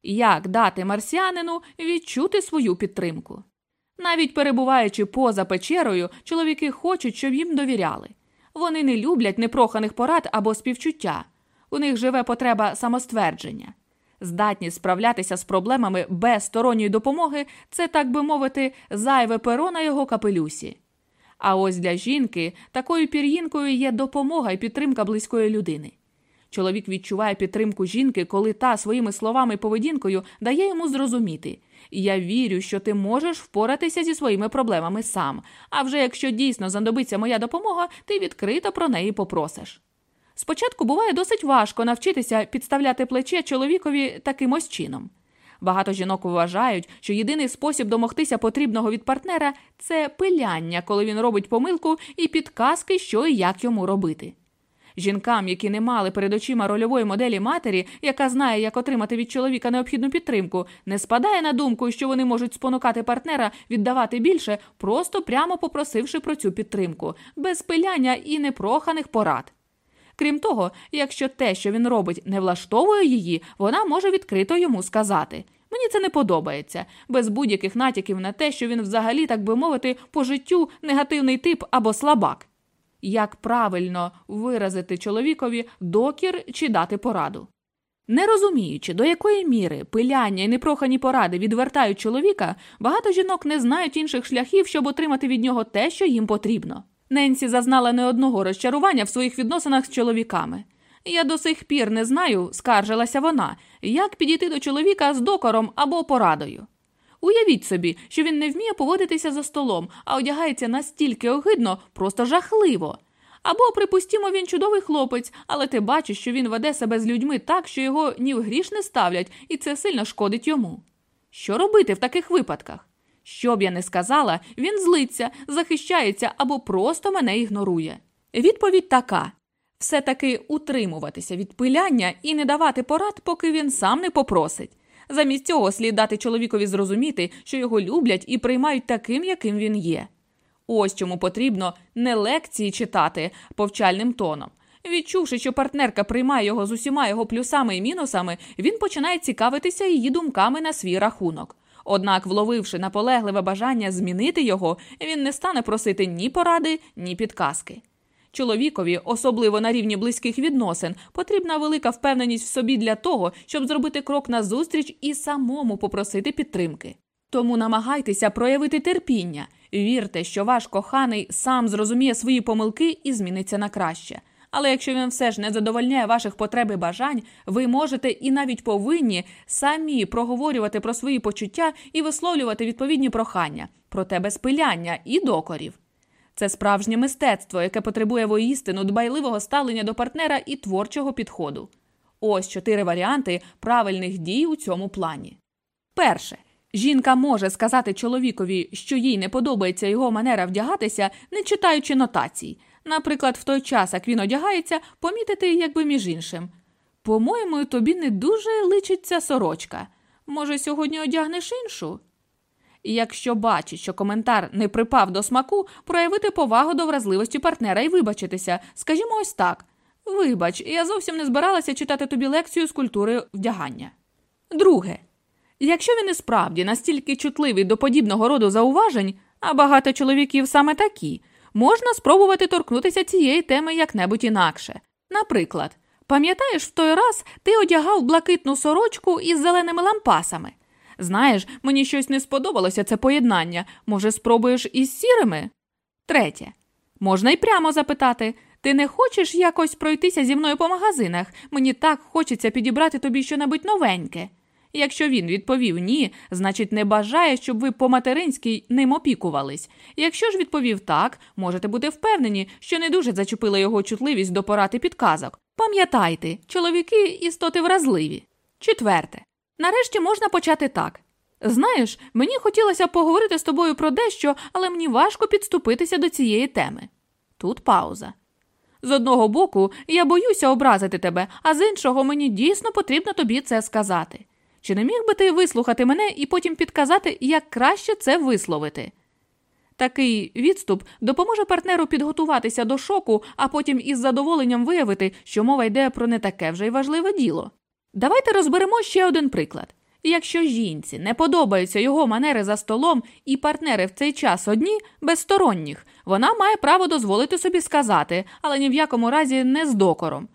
Як дати марсіанину відчути свою підтримку? Навіть перебуваючи поза печерою, чоловіки хочуть, щоб їм довіряли. Вони не люблять непроханих порад або співчуття. У них живе потреба самоствердження. Здатність справлятися з проблемами без сторонньої допомоги це, так би мовити, зайве перо на його капелюсі. А ось для жінки такою пір'їнкою є допомога і підтримка близької людини. Чоловік відчуває підтримку жінки, коли та своїми словами і поведінкою дає йому зрозуміти. Я вірю, що ти можеш впоратися зі своїми проблемами сам. А вже якщо дійсно знадобиться моя допомога, ти відкрито про неї попросиш. Спочатку буває досить важко навчитися підставляти плече чоловікові таким ось чином. Багато жінок вважають, що єдиний спосіб домогтися потрібного від партнера це пиляння, коли він робить помилку, і підказки, що і як йому робити. Жінкам, які не мали перед очима рольової моделі матері, яка знає, як отримати від чоловіка необхідну підтримку, не спадає на думку, що вони можуть спонукати партнера віддавати більше, просто прямо попросивши про цю підтримку, без пиляння і непроханих порад. Крім того, якщо те, що він робить, не влаштовує її, вона може відкрито йому сказати. Мені це не подобається, без будь-яких натяків на те, що він взагалі, так би мовити, по життю негативний тип або слабак. Як правильно виразити чоловікові докір чи дати пораду? Не розуміючи, до якої міри пиляння і непрохані поради відвертають чоловіка, багато жінок не знають інших шляхів, щоб отримати від нього те, що їм потрібно. Ненсі зазнала не одного розчарування в своїх відносинах з чоловіками. Я до сих пір не знаю, скаржилася вона, як підійти до чоловіка з докором або порадою. Уявіть собі, що він не вміє поводитися за столом, а одягається настільки огидно, просто жахливо. Або, припустімо, він чудовий хлопець, але ти бачиш, що він веде себе з людьми так, що його ні в гріш не ставлять, і це сильно шкодить йому. Що робити в таких випадках? Що б я не сказала, він злиться, захищається або просто мене ігнорує. Відповідь така все таки утримуватися від пиляння і не давати порад, поки він сам не попросить. Замість цього слід дати чоловікові зрозуміти, що його люблять і приймають таким, яким він є. Ось чому потрібно не лекції читати повчальним тоном. Відчувши, що партнерка приймає його з усіма його плюсами і мінусами, він починає цікавитися її думками на свій рахунок. Однак, вловивши наполегливе бажання змінити його, він не стане просити ні поради, ні підказки. Чоловікові, особливо на рівні близьких відносин, потрібна велика впевненість в собі для того, щоб зробити крок назустріч і самому попросити підтримки. Тому намагайтеся проявити терпіння, вірте, що ваш коханий сам зрозуміє свої помилки і зміниться на краще. Але якщо він все ж не задовольняє ваших потреб і бажань, ви можете і навіть повинні самі проговорювати про свої почуття і висловлювати відповідні прохання, проте без пиляння і докорів. Це справжнє мистецтво, яке потребує воістину дбайливого ставлення до партнера і творчого підходу. Ось чотири варіанти правильних дій у цьому плані. Перше. Жінка може сказати чоловікові, що їй не подобається його манера вдягатися, не читаючи нотацій. Наприклад, в той час, як він одягається, помітити, якби між іншим. По-моєму, тобі не дуже личиться сорочка. Може, сьогодні одягнеш іншу? Якщо бачить, що коментар не припав до смаку, проявити повагу до вразливості партнера і вибачитися, скажімо ось так. Вибач, я зовсім не збиралася читати тобі лекцію з культури вдягання. Друге. Якщо він і справді настільки чутливий до подібного роду зауважень, а багато чоловіків саме такі, можна спробувати торкнутися цієї теми як-небудь інакше. Наприклад, пам'ятаєш, в той раз ти одягав блакитну сорочку із зеленими лампасами. Знаєш, мені щось не сподобалося це поєднання. Може, спробуєш із сірими? Третє. Можна й прямо запитати ти не хочеш якось пройтися зі мною по магазинах? Мені так хочеться підібрати тобі щонебудь новеньке. Якщо він відповів ні, значить не бажає, щоб ви по материнськи ним опікувались. Якщо ж відповів так, можете бути впевнені, що не дуже зачепила його чутливість до порад і підказок. Пам'ятайте, чоловіки істоти вразливі. Четверте. Нарешті можна почати так. Знаєш, мені хотілося поговорити з тобою про дещо, але мені важко підступитися до цієї теми. Тут пауза. З одного боку, я боюся образити тебе, а з іншого мені дійсно потрібно тобі це сказати. Чи не міг би ти вислухати мене і потім підказати, як краще це висловити? Такий відступ допоможе партнеру підготуватися до шоку, а потім із задоволенням виявити, що мова йде про не таке вже й важливе діло. Давайте розберемо ще один приклад. Якщо жінці не подобаються його манери за столом і партнери в цей час одні безсторонніх, вона має право дозволити собі сказати, але ні в якому разі не з докором.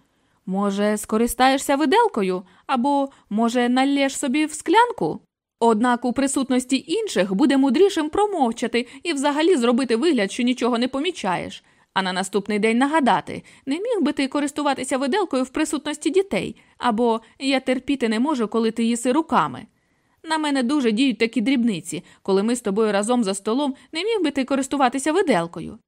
Може, скористаєшся виделкою або, може, налєш собі в склянку? Однак у присутності інших буде мудрішим промовчати і взагалі зробити вигляд, що нічого не помічаєш, а на наступний день нагадати не міг би ти користуватися виделкою в присутності дітей, або я терпіти не можу, коли ти їси руками. На мене дуже діють такі дрібниці, коли ми з тобою разом за столом не міг би ти користуватися виделкою.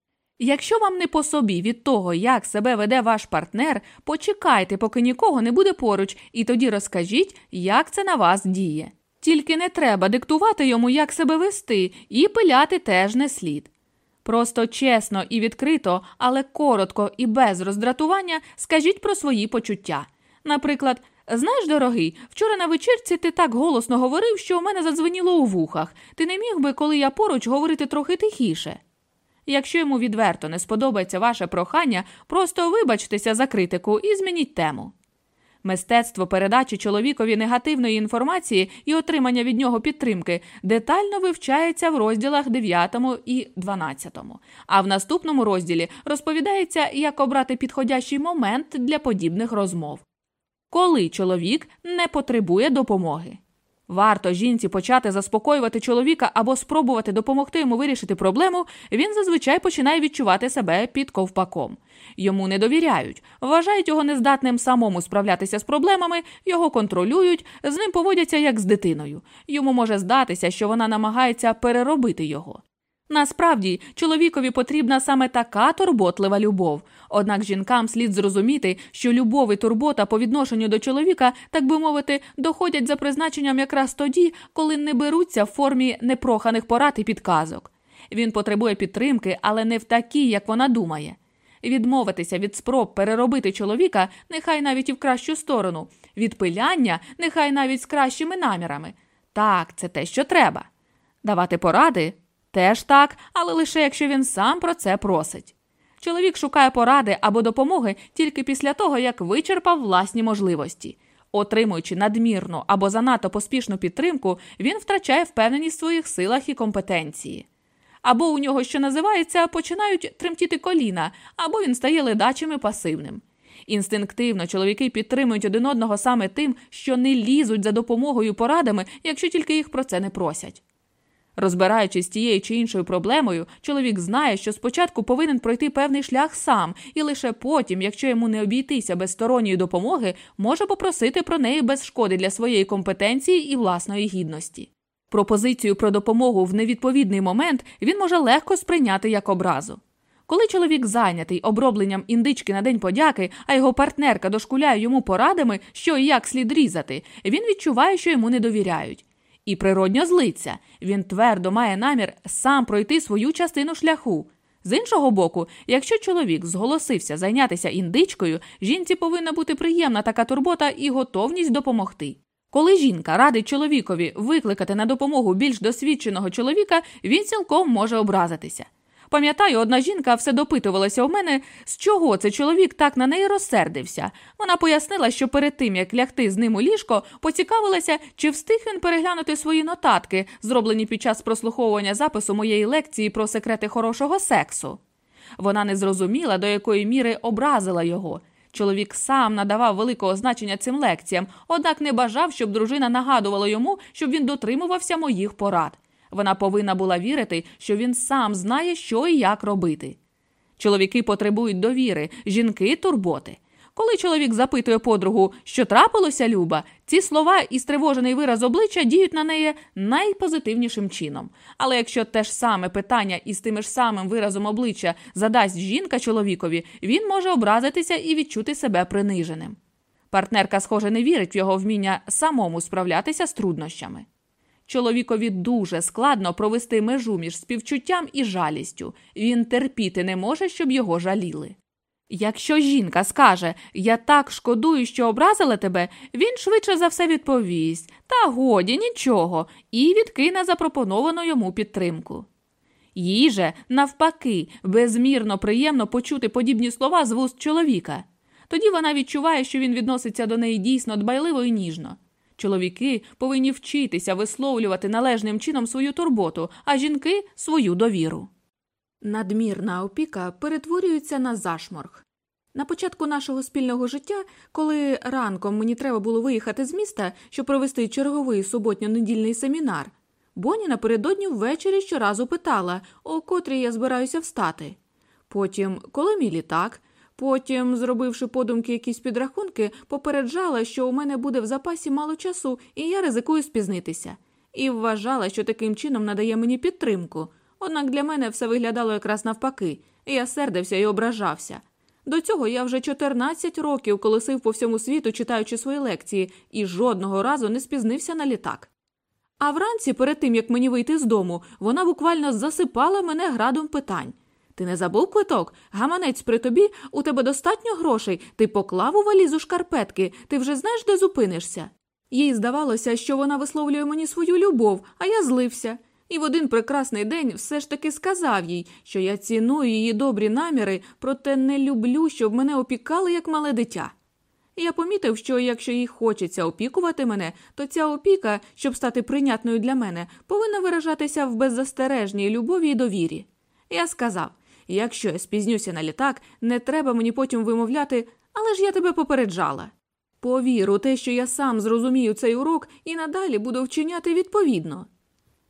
Якщо вам не по собі від того, як себе веде ваш партнер, почекайте, поки нікого не буде поруч, і тоді розкажіть, як це на вас діє. Тільки не треба диктувати йому, як себе вести, і пиляти теж не слід. Просто чесно і відкрито, але коротко і без роздратування скажіть про свої почуття. Наприклад, знаєш, дорогий, вчора на вечірці ти так голосно говорив, що у мене задзвеніло у вухах. Ти не міг би, коли я поруч, говорити трохи тихіше. Якщо йому відверто не сподобається ваше прохання, просто вибачтеся за критику і змініть тему. Мистецтво передачі чоловікові негативної інформації і отримання від нього підтримки детально вивчається в розділах 9 і 12. А в наступному розділі розповідається, як обрати підходящий момент для подібних розмов. Коли чоловік не потребує допомоги. Варто жінці почати заспокоювати чоловіка або спробувати допомогти йому вирішити проблему, він зазвичай починає відчувати себе під ковпаком. Йому не довіряють, вважають його нездатним самому справлятися з проблемами, його контролюють, з ним поводяться як з дитиною. Йому може здатися, що вона намагається переробити його. Насправді, чоловікові потрібна саме така турботлива любов. Однак жінкам слід зрозуміти, що любов і турбота по відношенню до чоловіка, так би мовити, доходять за призначенням якраз тоді, коли не беруться в формі непроханих порад і підказок. Він потребує підтримки, але не в такій, як вона думає. Відмовитися від спроб переробити чоловіка, нехай навіть і в кращу сторону, від пиляння, нехай навіть з кращими намірами. Так, це те, що треба. Давати поради теж так, але лише якщо він сам про це просить. Чоловік шукає поради або допомоги тільки після того, як вичерпав власні можливості. Отримуючи надмірну або занадто поспішну підтримку, він втрачає впевненість в своїх силах і компетенції. Або у нього, що називається, починають тремтіти коліна, або він стає ледачим і пасивним. Інстинктивно чоловіки підтримують один одного саме тим, що не лізуть за допомогою порадами, якщо тільки їх про це не просять. Розбираючись з тією чи іншою проблемою, чоловік знає, що спочатку повинен пройти певний шлях сам, і лише потім, якщо йому не обійтися без сторонньої допомоги, може попросити про неї без шкоди для своєї компетенції і власної гідності. Пропозицію про допомогу в невідповідний момент він може легко сприйняти як образу. Коли чоловік зайнятий обробленням індички на день подяки, а його партнерка дошкуляє йому порадами, що і як слід різати, він відчуває, що йому не довіряють. І природньо злиться. Він твердо має намір сам пройти свою частину шляху. З іншого боку, якщо чоловік зголосився зайнятися індичкою, жінці повинна бути приємна така турбота і готовність допомогти. Коли жінка радить чоловікові викликати на допомогу більш досвідченого чоловіка, він цілком може образитися. Пам'ятаю, одна жінка все допитувалася у мене, з чого це чоловік так на неї розсердився. Вона пояснила, що перед тим, як лягти з ним у ліжко, поцікавилася, чи встиг він переглянути свої нотатки, зроблені під час прослуховування запису моєї лекції про секрети хорошого сексу. Вона не зрозуміла, до якої міри образила його. Чоловік сам надавав великого значення цим лекціям, однак не бажав, щоб дружина нагадувала йому, щоб він дотримувався моїх порад. Вона повинна була вірити, що він сам знає, що і як робити. Чоловіки потребують довіри, жінки турботи. Коли чоловік запитує подругу, що трапилося Люба, ці слова і стривожений вираз обличчя діють на неї найпозитивнішим чином. Але якщо те ж саме питання із тим ж самим виразом обличчя задасть жінка чоловікові, він може образитися і відчути себе приниженим. Партнерка, схоже, не вірить в його вміння самому справлятися з труднощами. Чоловікові дуже складно провести межу між співчуттям і жалістю. Він терпіти не може, щоб його жаліли. Якщо жінка скаже Я так шкодую, що образила тебе, він швидше за все відповість та годі нічого, і відкине запропоновану йому підтримку. Їй же, навпаки, безмірно приємно почути подібні слова з вуст чоловіка. Тоді вона відчуває, що він відноситься до неї дійсно дбайливо і ніжно. Чоловіки повинні вчитися висловлювати належним чином свою турботу, а жінки свою довіру. Надмірна опіка перетворюється на зашморг. На початку нашого спільного життя, коли ранком мені треба було виїхати з міста, щоб провести черговий суботньо-недільний семінар, Боні напередодні ввечері щоразу питала, о котрій я збираюся встати. Потім, коли мій літак, потім, зробивши подумки якісь підрахунки, попереджала, що у мене буде в запасі мало часу, і я ризикую спізнитися, і вважала, що таким чином надає мені підтримку. Однак для мене все виглядало якраз навпаки, я сердився і ображався. До цього я вже 14 років колесив по всьому світу, читаючи свої лекції, і жодного разу не спізнився на літак. А вранці, перед тим як мені вийти з дому, вона буквально засипала мене градом питань. Ти не забув квиток? Гаманець при тобі, у тебе достатньо грошей, ти поклав у валізу шкарпетки, ти вже знаєш, де зупинишся. Їй здавалося, що вона висловлює мені свою любов, а я злився. І в один прекрасний день все ж таки сказав їй, що я ціную її добрі наміри, проте не люблю, щоб мене опікали як мале дитя. Я помітив, що якщо їй хочеться опікувати мене, то ця опіка, щоб стати прийнятною для мене, повинна виражатися в беззастережній любові і довірі. Я сказав якщо я спізнюся на літак, не треба мені потім вимовляти, але ж я тебе попереджала. Повір у те, що я сам зрозумію цей урок і надалі буду вчиняти відповідно.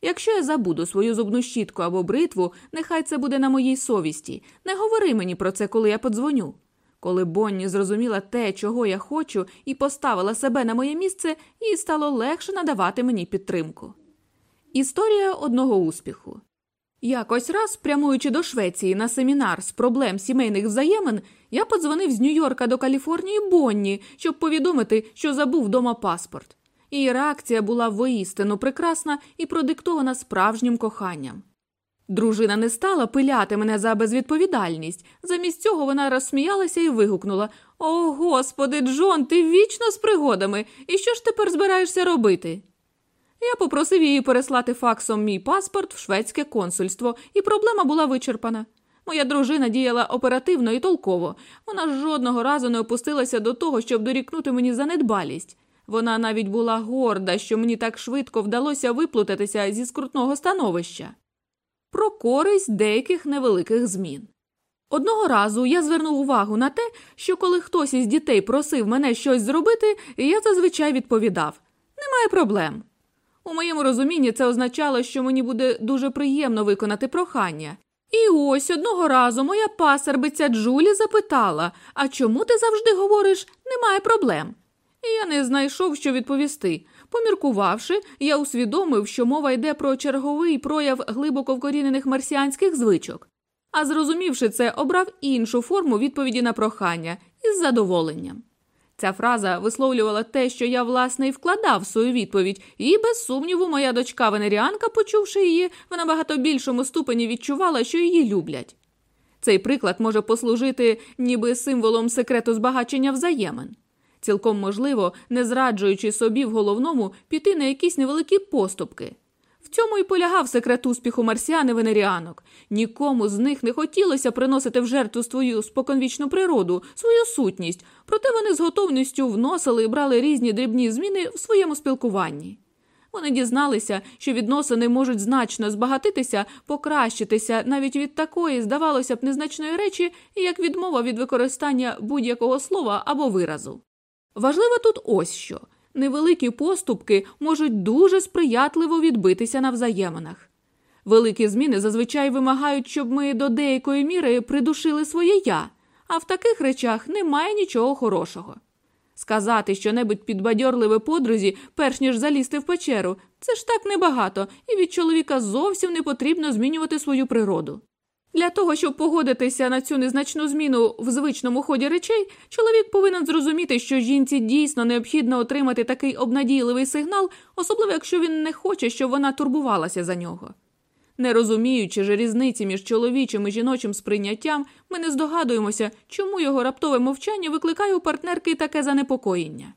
Якщо я забуду свою зубну щітку або бритву, нехай це буде на моїй совісті. Не говори мені про це, коли я подзвоню. Коли Бонні зрозуміла те, чого я хочу, і поставила себе на моє місце, їй стало легше надавати мені підтримку. Історія одного успіху. Якось раз, прямуючи до Швеції на семінар з проблем сімейних взаємин, я подзвонив з Нью-Йорка до Каліфорнії Бонні, щоб повідомити, що забув вдома паспорт. Її реакція була воістину прекрасна і продиктована справжнім коханням. Дружина не стала пиляти мене за безвідповідальність. Замість цього вона розсміялася і вигукнула О, господи, Джон, ти вічно з пригодами. І що ж тепер збираєшся робити? Я попросив її переслати факсом мій паспорт в шведське консульство, і проблема була вичерпана. Моя дружина діяла оперативно і толково. Вона жодного разу не опустилася до того, щоб дорікнути мені за недбалість. Вона навіть була горда, що мені так швидко вдалося виплутатися зі скрутного становища. Про користь деяких невеликих змін. Одного разу я звернув увагу на те, що коли хтось із дітей просив мене щось зробити, я зазвичай відповідав Немає проблем. У моєму розумінні це означало, що мені буде дуже приємно виконати прохання. І ось одного разу моя пасербиця Джулі запитала А чому ти завжди говориш немає проблем? І я не знайшов, що відповісти. Поміркувавши, я усвідомив, що мова йде про черговий прояв глибоко вкорінених марсіанських звичок. А зрозумівши це, обрав іншу форму відповіді на прохання із задоволенням. Ця фраза висловлювала те, що я, власне, і вкладав в свою відповідь, і, без сумніву, моя дочка Венеріанка, почувши її, в набагато більшому ступені відчувала, що її люблять. Цей приклад може послужити ніби символом секрету збагачення взаємин. Цілком можливо, не зраджуючи собі в головному, піти на якісь невеликі поступки. Цьому і полягав секрет успіху марсіан і венеріанок. Нікому з них не хотілося приносити в жертву свою споконвічну природу, свою сутність, проте вони з готовністю вносили і брали різні дрібні зміни в своєму спілкуванні. Вони дізналися, що відносини можуть значно збагатитися, покращитися навіть від такої, здавалося б, незначної речі, як відмова від використання будь-якого слова або виразу. Важливо тут ось що невеликі поступки можуть дуже сприятливо відбитися на взаєминах. Великі зміни зазвичай вимагають, щоб ми до деякої міри придушили своє я, а в таких речах немає нічого хорошого. Сказати щонебудь підбадьорливе подрузі, перш ніж залізти в печеру, це ж так небагато, і від чоловіка зовсім не потрібно змінювати свою природу. Для того, щоб погодитися на цю незначну зміну в звичному ході речей, чоловік повинен зрозуміти, що жінці дійсно необхідно отримати такий обнадійливий сигнал, особливо якщо він не хоче, щоб вона турбувалася за нього. Не розуміючи ж різниці між чоловічим і жіночим сприйняттям, ми не здогадуємося, чому його раптове мовчання викликає у партнерки таке занепокоєння.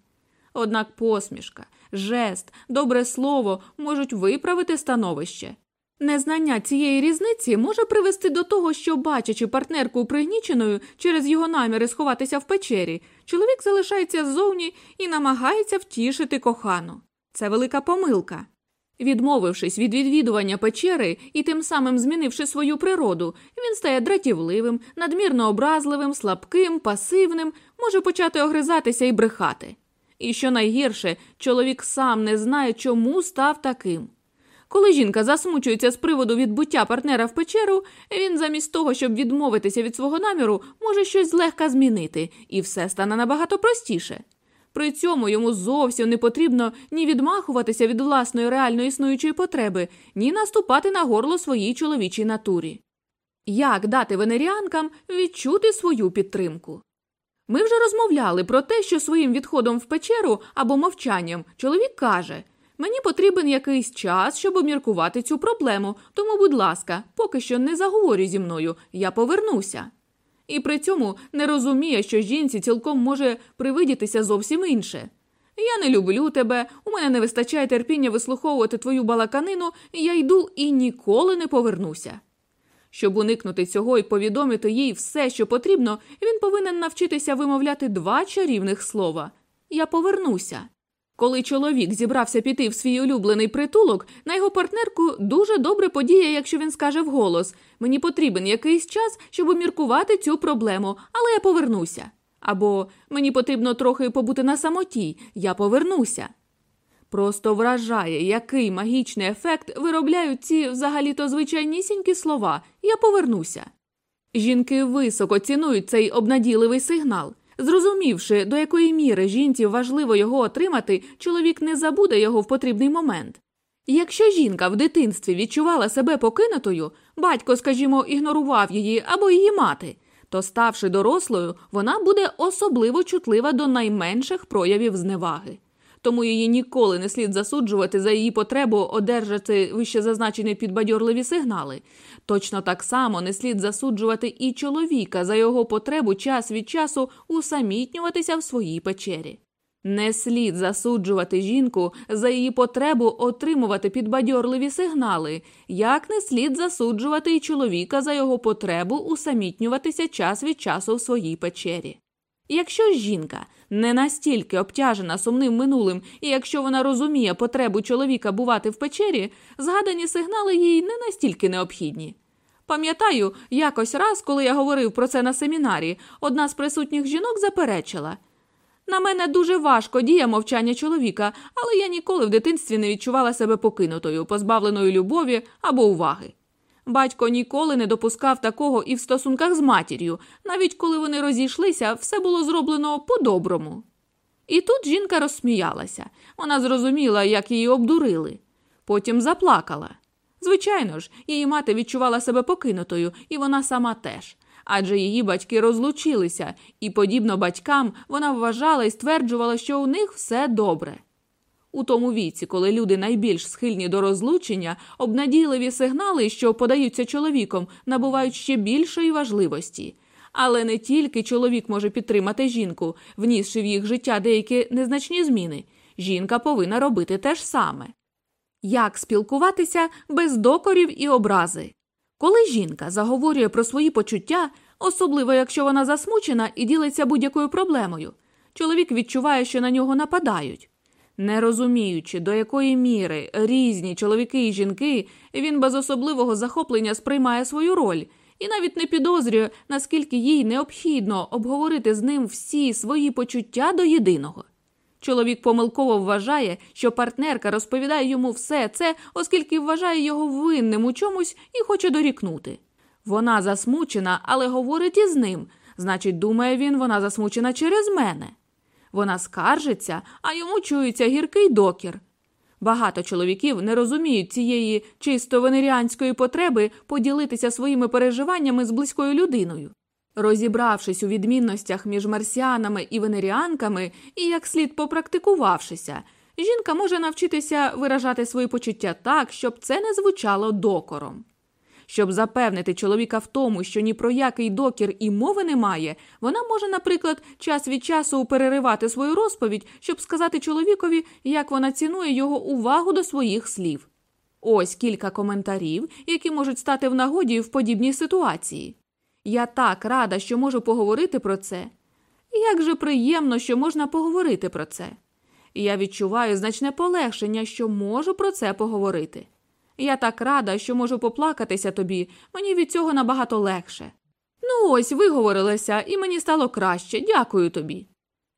Однак посмішка, жест, добре слово можуть виправити становище. Незнання цієї різниці може привести до того, що, бачачи партнерку пригніченою через його наміри сховатися в печері, чоловік залишається ззовні і намагається втішити кохану. Це велика помилка. Відмовившись від відвідування печери і тим самим змінивши свою природу, він стає дратівливим, надмірно образливим, слабким, пасивним, може почати огризатися і брехати. І що найгірше, чоловік сам не знає, чому став таким. Коли жінка засмучується з приводу відбуття партнера в печеру, він замість того, щоб відмовитися від свого наміру, може щось злегка змінити, і все стане набагато простіше. При цьому йому зовсім не потрібно ні відмахуватися від власної реально існуючої потреби, ні наступати на горло своїй чоловічій натурі. Як дати венеріанкам відчути свою підтримку? Ми вже розмовляли про те, що своїм відходом в печеру або мовчанням чоловік каже Мені потрібен якийсь час, щоб обміркувати цю проблему, тому, будь ласка, поки що не заговорюй зі мною, я повернуся. І при цьому не розуміє, що жінці цілком може привидітися зовсім інше. Я не люблю тебе, у мене не вистачає терпіння вислуховувати твою балаканину, я йду і ніколи не повернуся. Щоб уникнути цього і повідомити їй все, що потрібно, він повинен навчитися вимовляти два чарівних слова Я повернуся. Коли чоловік зібрався піти в свій улюблений притулок, на його партнерку дуже добре подіє, якщо він скаже вголос Мені потрібен якийсь час, щоб обміркувати цю проблему, але я повернуся. Або мені потрібно трохи побути на самоті, я повернуся. Просто вражає, який магічний ефект виробляють ці взагалі-то звичайнісінькі слова Я повернуся. Жінки високо цінують цей обнадійливий сигнал. Зрозумівши, до якої міри жінці важливо його отримати, чоловік не забуде його в потрібний момент. Якщо жінка в дитинстві відчувала себе покинутою, батько, скажімо, ігнорував її або її мати, то, ставши дорослою, вона буде особливо чутлива до найменших проявів зневаги тому її ніколи не слід засуджувати за її потребу одержати вищезазначені підбадьорливі сигнали. Точно так само не слід засуджувати і чоловіка за його потребу час від часу усамітнюватися в своїй печері. Не слід засуджувати жінку за її потребу отримувати підбадьорливі сигнали, як не слід засуджувати і чоловіка за його потребу усамітнюватися час від часу в своїй печері. Якщо жінка не настільки обтяжена сумним минулим, і якщо вона розуміє потребу чоловіка бувати в печері, згадані сигнали їй не настільки необхідні. Пам'ятаю, якось раз, коли я говорив про це на семінарі, одна з присутніх жінок заперечила На мене дуже важко діє мовчання чоловіка, але я ніколи в дитинстві не відчувала себе покинутою, позбавленою любові або уваги. Батько ніколи не допускав такого і в стосунках з матір'ю, навіть коли вони розійшлися, все було зроблено по-доброму. І тут жінка розсміялася. Вона зрозуміла, як її обдурили. Потім заплакала. Звичайно ж, її мати відчувала себе покинутою, і вона сама теж. Адже її батьки розлучилися, і, подібно батькам, вона вважала і стверджувала, що у них все добре. У тому віці, коли люди найбільш схильні до розлучення, обнадійливі сигнали, що подаються чоловіком, набувають ще більшої важливості. Але не тільки чоловік може підтримати жінку, внісши в їх життя деякі незначні зміни. Жінка повинна робити те ж саме. Як спілкуватися без докорів і образи? Коли жінка заговорює про свої почуття, особливо якщо вона засмучена і ділиться будь-якою проблемою, чоловік відчуває, що на нього нападають. Не розуміючи, до якої міри різні чоловіки і жінки, він без особливого захоплення сприймає свою роль і навіть не підозрює, наскільки їй необхідно обговорити з ним всі свої почуття до єдиного. Чоловік помилково вважає, що партнерка розповідає йому все це, оскільки вважає його винним у чомусь і хоче дорікнути. Вона засмучена, але говорить із ним. Значить, думає він, вона засмучена через мене. Вона скаржиться, а йому чується гіркий докір. Багато чоловіків не розуміють цієї чисто венеріанської потреби поділитися своїми переживаннями з близькою людиною. Розібравшись у відмінностях між марсіанами і венеріанками і як слід попрактикувавшися, жінка може навчитися виражати свої почуття так, щоб це не звучало докором. Щоб запевнити чоловіка в тому, що ні про який докір і мови немає, вона може, наприклад, час від часу переривати свою розповідь, щоб сказати чоловікові, як вона цінує його увагу до своїх слів. Ось кілька коментарів, які можуть стати в нагоді в подібній ситуації. Я так рада, що можу поговорити про це. Як же приємно, що можна поговорити про це. Я відчуваю значне полегшення, що можу про це поговорити. Я так рада, що можу поплакатися тобі, мені від цього набагато легше. Ну, ось виговорилася, і мені стало краще, дякую тобі.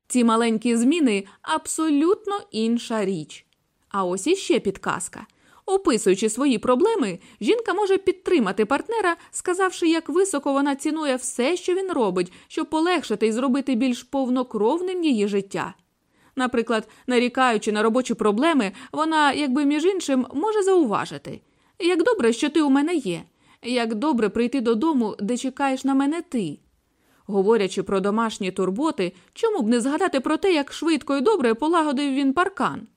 Ці маленькі зміни абсолютно інша річ. А ось іще підказка. Описуючи свої проблеми, жінка може підтримати партнера, сказавши, як високо вона цінує все, що він робить, щоб полегшити і зробити більш повнокровним її життя. Наприклад, нарікаючи на робочі проблеми, вона, якби між іншим, може зауважити як добре, що ти у мене є, як добре прийти додому, де чекаєш на мене ти. Говорячи про домашні турботи, чому б не згадати про те, як швидко і добре полагодив він паркан?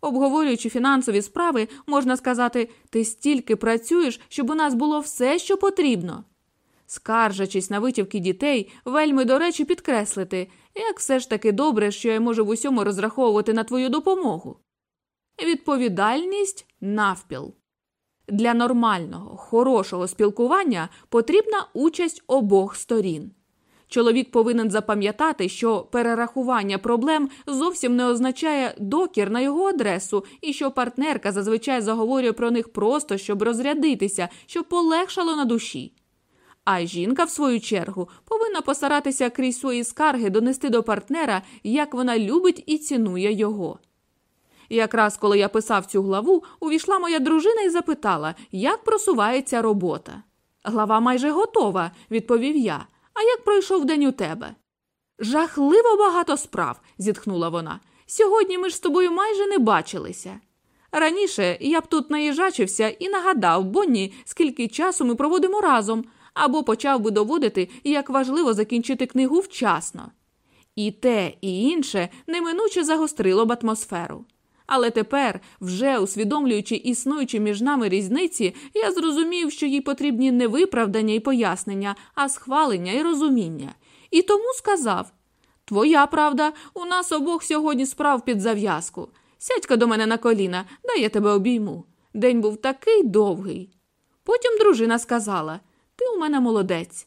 Обговорюючи фінансові справи, можна сказати, ти стільки працюєш, щоб у нас було все, що потрібно. Скаржачись на витівки дітей, вельми до речі, підкреслити, як все ж таки добре, що я можу в усьому розраховувати на твою допомогу. Відповідальність навпіл. Для нормального, хорошого спілкування потрібна участь обох сторін. Чоловік повинен запам'ятати, що перерахування проблем зовсім не означає докір на його адресу, і що партнерка зазвичай заговорює про них просто, щоб розрядитися, щоб полегшало на душі. А жінка, в свою чергу, повинна постаратися крізь свої скарги донести до партнера, як вона любить і цінує його. якраз коли я писав цю главу, увійшла моя дружина і запитала, як просувається робота. Глава майже готова, відповів я. А як пройшов день у тебе? Жахливо багато справ, зітхнула вона. Сьогодні ми ж з тобою майже не бачилися. Раніше я б тут наїжачився і нагадав Бонні, скільки часу ми проводимо разом, або почав би доводити, як важливо закінчити книгу вчасно. І те, і інше неминуче загострило б атмосферу. Але тепер, вже усвідомлюючи існуючі між нами різниці, я зрозумів, що їй потрібні не виправдання і пояснення, а схвалення і розуміння. І тому сказав Твоя правда, у нас обох сьогодні справ під зав'язку. Сядька до мене на коліна, дай я тебе обійму. День був такий довгий. Потім дружина сказала Ти у мене молодець.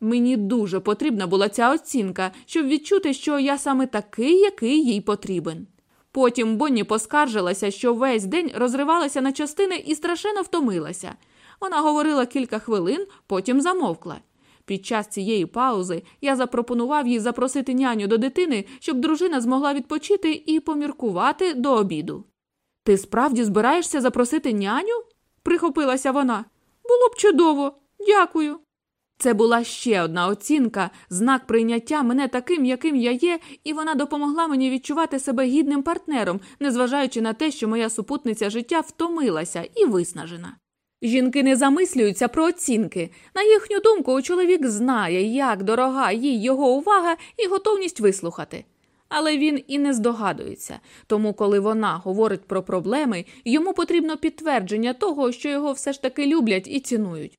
Мені дуже потрібна була ця оцінка, щоб відчути, що я саме такий, який їй потрібен. Потім Бонні поскаржилася, що весь день розривалася на частини і страшенно втомилася. Вона говорила кілька хвилин, потім замовкла. Під час цієї паузи я запропонував їй запросити няню до дитини, щоб дружина змогла відпочити і поміркувати до обіду. Ти справді збираєшся запросити няню? прихопилася вона. Було б чудово, дякую. Це була ще одна оцінка, знак прийняття мене таким, яким я є, і вона допомогла мені відчувати себе гідним партнером, незважаючи на те, що моя супутниця життя втомилася і виснажена. Жінки не замислюються про оцінки. На їхню думку, чоловік знає, як дорога їй його увага і готовність вислухати. Але він і не здогадується. Тому, коли вона говорить про проблеми, йому потрібно підтвердження того, що його все ж таки люблять і цінують.